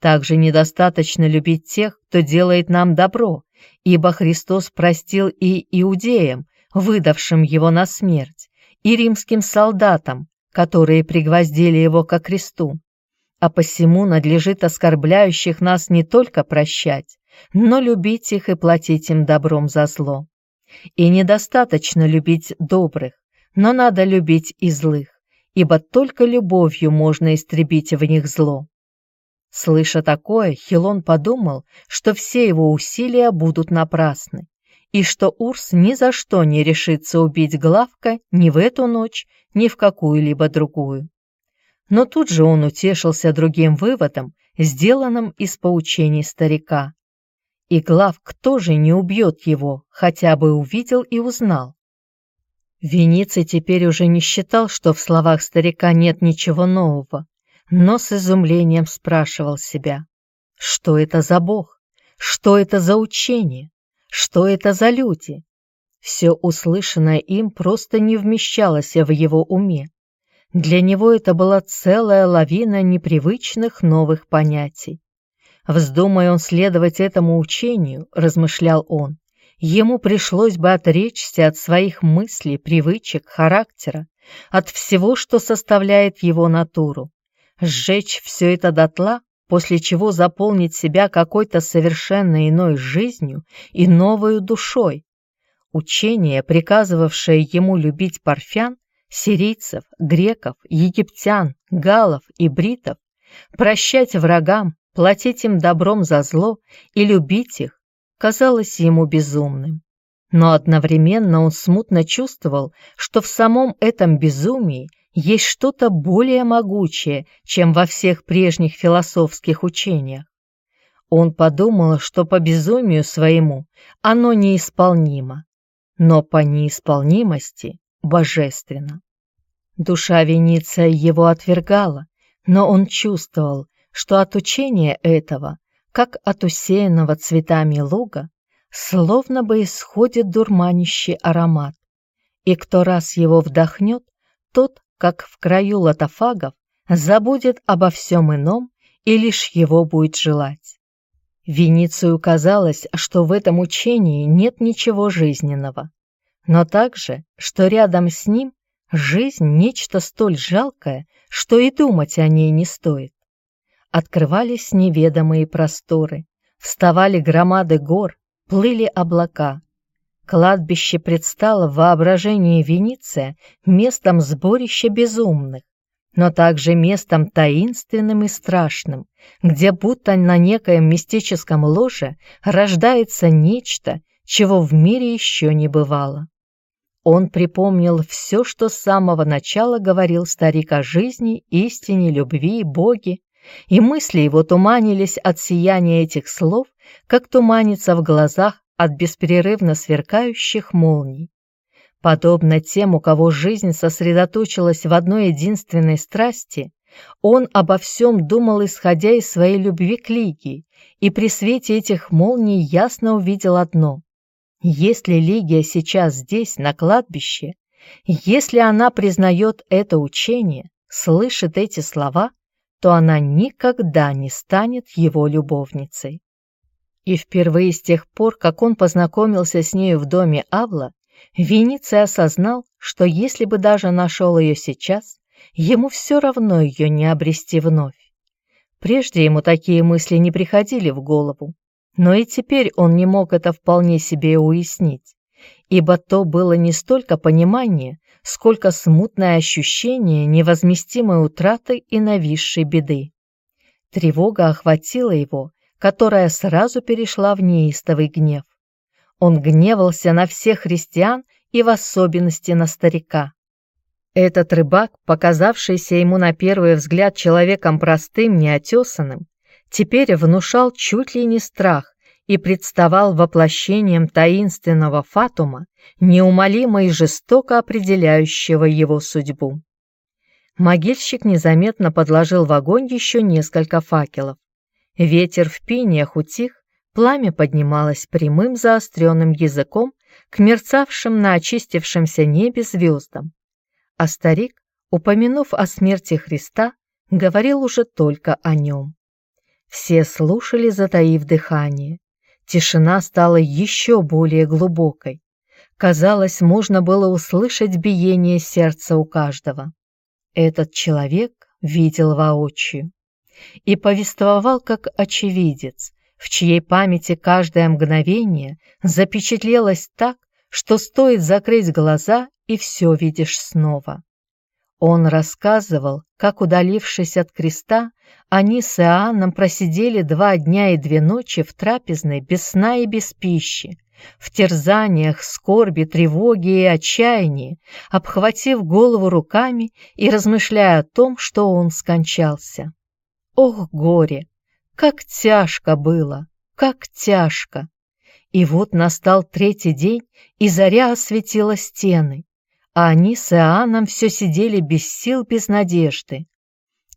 Также недостаточно любить тех, кто делает нам добро, ибо Христос простил и иудеям, выдавшим его на смерть, и римским солдатам, которые пригвоздили его ко кресту. а посему надлежит оскорбляющих нас не только прощать, но любить их и платить им добром за зло. И недостаточно любить добрых, но надо любить и злых, ибо только любовью можно истребить в них зло. Слыша такое, Хилон подумал, что все его усилия будут напрасны, и что Урс ни за что не решится убить Главка ни в эту ночь, ни в какую-либо другую. Но тут же он утешился другим выводом, сделанным из поучений старика. И Главк тоже не убьет его, хотя бы увидел и узнал. Вениций теперь уже не считал, что в словах старика нет ничего нового, но с изумлением спрашивал себя, что это за бог, что это за учение, что это за люди. Все услышанное им просто не вмещалось в его уме. Для него это была целая лавина непривычных новых понятий. Вздумая он следовать этому учению, размышлял он, ему пришлось бы отречься от своих мыслей, привычек, характера, от всего, что составляет его натуру, сжечь все это дотла, после чего заполнить себя какой-то совершенно иной жизнью и новою душой. Учение, приказывавшее ему любить парфян, сирийцев, греков, египтян, галов и бритов, прощать врагам, платить им добром за зло и любить их, казалось ему безумным. Но одновременно он смутно чувствовал, что в самом этом безумии есть что-то более могучее, чем во всех прежних философских учениях. Он подумал, что по безумию своему оно неисполнимо, но по неисполнимости божественно. Душа Вениция его отвергала, но он чувствовал, что от учения этого, как от усеянного цветами луга, словно бы исходит дурманящий аромат, и кто раз его вдохнет, тот, как в краю лотофагов, забудет обо всем ином и лишь его будет желать. Веницию казалось, что в этом учении нет ничего жизненного, но также, что рядом с ним жизнь – нечто столь жалкое, что и думать о ней не стоит. Открывались неведомые просторы, вставали громады гор, плыли облака. Кладбище предстало в воображении Венеция местом сборища безумных, но также местом таинственным и страшным, где будто на некоем мистическом ложе рождается нечто, чего в мире еще не бывало. Он припомнил все, что с самого начала говорил старик о жизни, истине, любви, Боге, и мысли его туманились от сияния этих слов, как туманится в глазах от беспрерывно сверкающих молний. Подобно тем, у кого жизнь сосредоточилась в одной единственной страсти, он обо всем думал, исходя из своей любви к Лигии, и при свете этих молний ясно увидел одно если Лигия сейчас здесь, на кладбище, если она признает это учение, слышит эти слова, то она никогда не станет его любовницей. И впервые с тех пор, как он познакомился с нею в доме Авла, Вениций осознал, что если бы даже нашел ее сейчас, ему все равно ее не обрести вновь. Прежде ему такие мысли не приходили в голову, но и теперь он не мог это вполне себе уяснить, ибо то было не столько понимание, сколько смутное ощущение невозместимой утраты и нависшей беды. Тревога охватила его, которая сразу перешла в неистовый гнев. Он гневался на всех христиан и в особенности на старика. Этот рыбак, показавшийся ему на первый взгляд человеком простым, неотесанным, теперь внушал чуть ли не страх и представал воплощением таинственного фатума, неумолимо и жестоко определяющего его судьбу. Могильщик незаметно подложил в огонь еще несколько факелов. Ветер в пениях утих, пламя поднималось прямым заостренным языком к мерцавшим на очистившемся небе звездам. А старик, упомянув о смерти Христа, говорил уже только о нем. Все слушали, затаив дыхание. Тишина стала еще более глубокой. Казалось, можно было услышать биение сердца у каждого. Этот человек видел воочию. и повествовал как очевидец, в чьей памяти каждое мгновение запечатлелось так, что стоит закрыть глаза и все видишь снова. Он рассказывал, как, удалившись от креста, они с Иоанном просидели два дня и две ночи в трапезной без сна и без пищи, в терзаниях, скорби, тревоге и отчаянии, обхватив голову руками и размышляя о том, что он скончался. Ох, горе! Как тяжко было! Как тяжко! И вот настал третий день, и заря осветила стены, а они с Иоанном все сидели без сил, без надежды.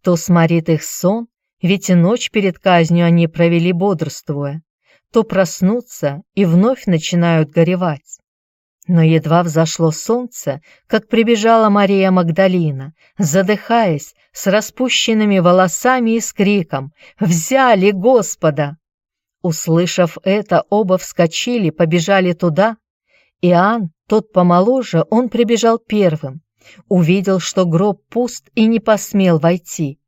То сморит их сон, ведь и ночь перед казнью они провели бодрствуя, то проснутся и вновь начинают горевать. Но едва взошло солнце, как прибежала Мария Магдалина, задыхаясь, с распущенными волосами и с криком «Взяли Господа!». Услышав это, оба вскочили, побежали туда. Иоанн, тот помоложе, он прибежал первым, увидел, что гроб пуст и не посмел войти.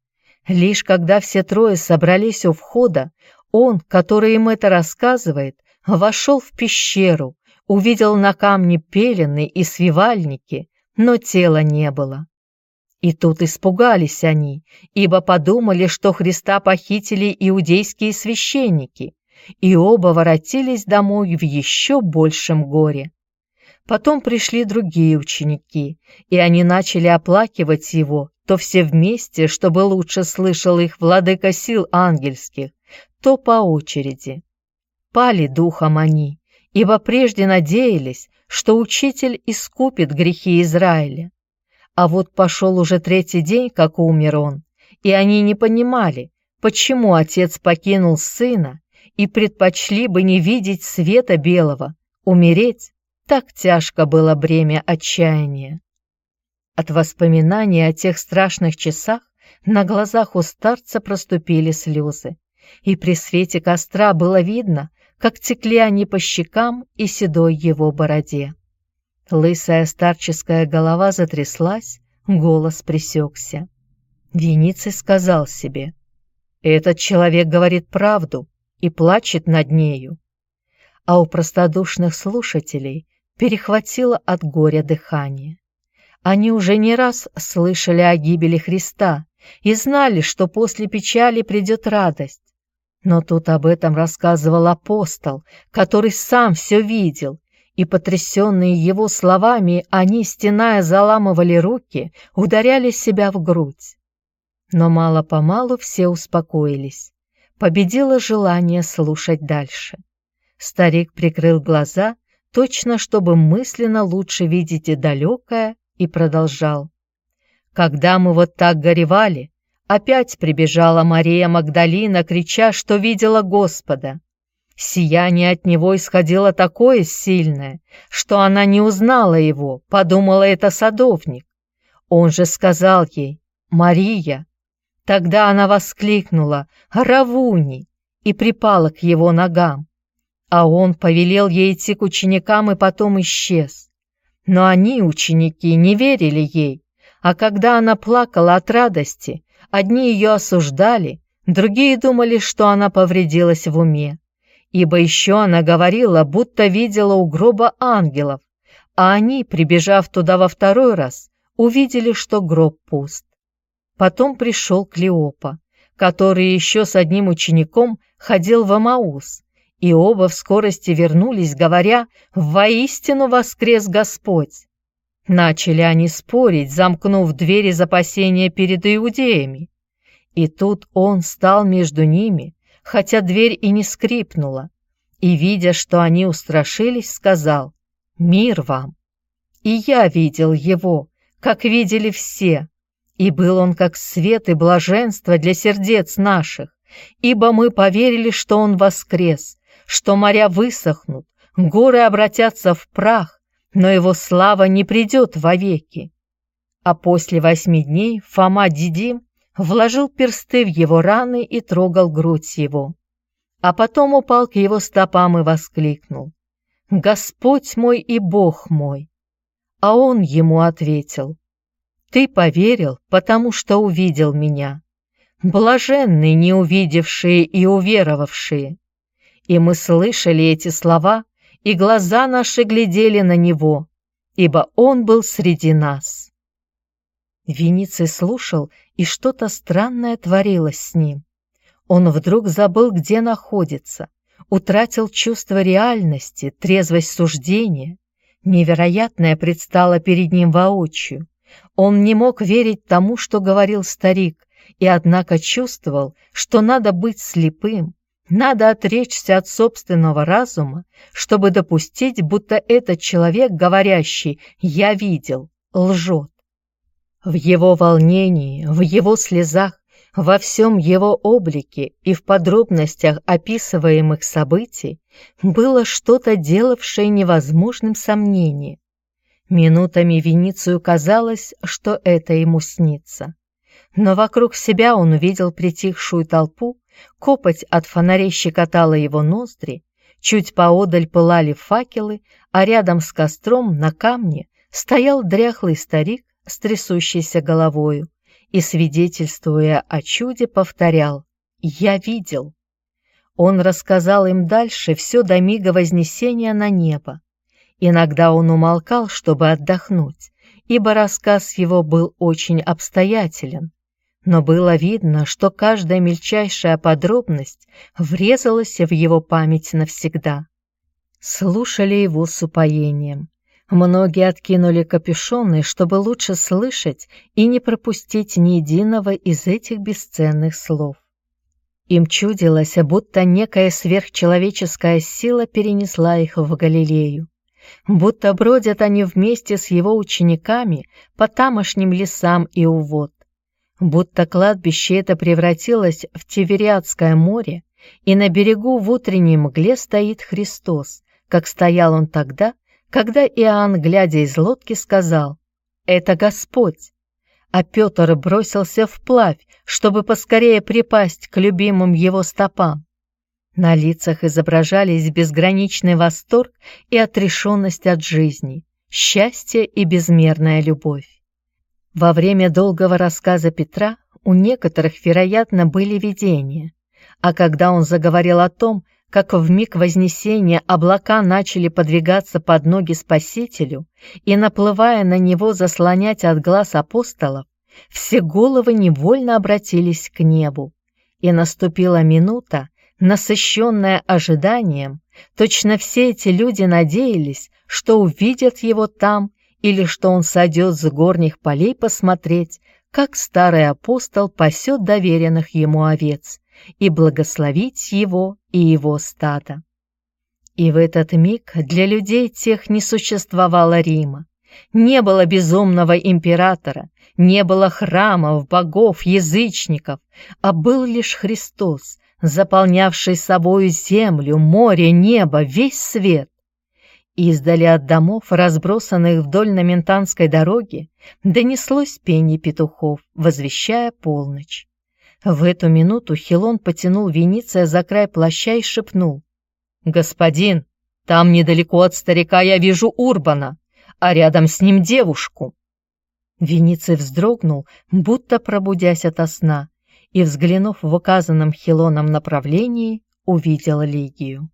Лишь когда все трое собрались у входа, он, который им это рассказывает, вошел в пещеру, увидел на камне пелены и свивальники, но тела не было. И тут испугались они, ибо подумали, что Христа похитили иудейские священники, и оба воротились домой в еще большем горе. Потом пришли другие ученики, и они начали оплакивать его, то все вместе, чтобы лучше слышал их владыка сил ангельских, то по очереди. Пали духом они, ибо прежде надеялись, что учитель искупит грехи Израиля. А вот пошел уже третий день, как умер он, и они не понимали, почему отец покинул сына и предпочли бы не видеть света белого, умереть, так тяжко было бремя отчаяния. От воспоминаний о тех страшных часах на глазах у старца проступили слезы, и при свете костра было видно, как текли они по щекам и седой его бороде. Лысая старческая голова затряслась, голос пресекся. Вениций сказал себе, «Этот человек говорит правду и плачет над нею». А у простодушных слушателей перехватило от горя дыхание. Они уже не раз слышали о гибели Христа и знали, что после печали придет радость. Но тут об этом рассказывал апостол, который сам все видел, и, потрясенные его словами, они, стеная, заламывали руки, ударяли себя в грудь. Но мало-помалу все успокоились. Победило желание слушать дальше. Старик прикрыл глаза, точно чтобы мысленно лучше видеть и далекое, и продолжал. Когда мы вот так горевали, опять прибежала Мария Магдалина, крича, что видела Господа. Сияние от него исходило такое сильное, что она не узнала его, подумала это садовник. Он же сказал ей «Мария». Тогда она воскликнула «Равуни» и припала к его ногам. А он повелел ей идти к ученикам и потом исчез. Но они, ученики, не верили ей, а когда она плакала от радости, одни ее осуждали, другие думали, что она повредилась в уме, ибо еще она говорила, будто видела у гроба ангелов, а они, прибежав туда во второй раз, увидели, что гроб пуст. Потом пришел Клеопа, который еще с одним учеником ходил в Амаус, и оба в скорости вернулись, говоря «Воистину воскрес Господь!». Начали они спорить, замкнув двери запасения перед иудеями. И тут он стал между ними, хотя дверь и не скрипнула, и, видя, что они устрашились, сказал «Мир вам!». И я видел его, как видели все, и был он как свет и блаженство для сердец наших, ибо мы поверили, что он воскрес, что моря высохнут, горы обратятся в прах, но его слава не придет вовеки. А после восьми дней Фома Дидим вложил персты в его раны и трогал грудь его. А потом упал к его стопам и воскликнул «Господь мой и Бог мой!» А он ему ответил «Ты поверил, потому что увидел меня. блаженны не увидевшие и уверовавшие. И мы слышали эти слова, и глаза наши глядели на него, ибо он был среди нас. Вениций слушал, и что-то странное творилось с ним. Он вдруг забыл, где находится, утратил чувство реальности, трезвость суждения. Невероятное предстало перед ним воочию. Он не мог верить тому, что говорил старик, и однако чувствовал, что надо быть слепым, надо отречься от собственного разума, чтобы допустить, будто этот человек, говорящий «я видел», лжет. В его волнении, в его слезах, во всем его облике и в подробностях описываемых событий было что-то, делавшее невозможным сомнение. Минутами Веницию казалось, что это ему снится. Но вокруг себя он увидел притихшую толпу, Копоть от фонарей щекотала его ноздри, чуть поодаль пылали факелы, а рядом с костром на камне стоял дряхлый старик с трясущейся головою и, свидетельствуя о чуде, повторял «Я видел». Он рассказал им дальше все до мига вознесения на небо. Иногда он умолкал, чтобы отдохнуть, ибо рассказ его был очень обстоятелен но было видно, что каждая мельчайшая подробность врезалась в его память навсегда. Слушали его с упоением. Многие откинули капюшоны, чтобы лучше слышать и не пропустить ни единого из этих бесценных слов. Им чудилось, будто некая сверхчеловеческая сила перенесла их в Галилею, будто бродят они вместе с его учениками по тамошним лесам и увод будто кладбище это превратилось в Тивериадское море, и на берегу в утренней мгле стоит Христос, как стоял он тогда, когда Иоанн, глядя из лодки, сказал «Это Господь!» А Петр бросился вплавь, чтобы поскорее припасть к любимым его стопам. На лицах изображались безграничный восторг и отрешенность от жизни, счастье и безмерная любовь. Во время долгого рассказа Петра у некоторых, вероятно, были видения, а когда он заговорил о том, как в миг Вознесения облака начали подвигаться под ноги Спасителю и, наплывая на него, заслонять от глаз апостолов, все головы невольно обратились к небу, и наступила минута, насыщенная ожиданием, точно все эти люди надеялись, что увидят его там или что он сойдет с горних полей посмотреть, как старый апостол пасет доверенных ему овец, и благословить его и его стадо. И в этот миг для людей тех не существовало Рима, не было безумного императора, не было храмов, богов, язычников, а был лишь Христос, заполнявший собою землю, море, небо, весь свет. Издали от домов, разбросанных вдоль Наментанской дороги, донеслось пение петухов, возвещая полночь. В эту минуту Хилон потянул Вениция за край плаща и шепнул. «Господин, там недалеко от старика я вижу Урбана, а рядом с ним девушку». Вениций вздрогнул, будто пробудясь ото сна, и, взглянув в указанном Хилоном направлении, увидел Лигию.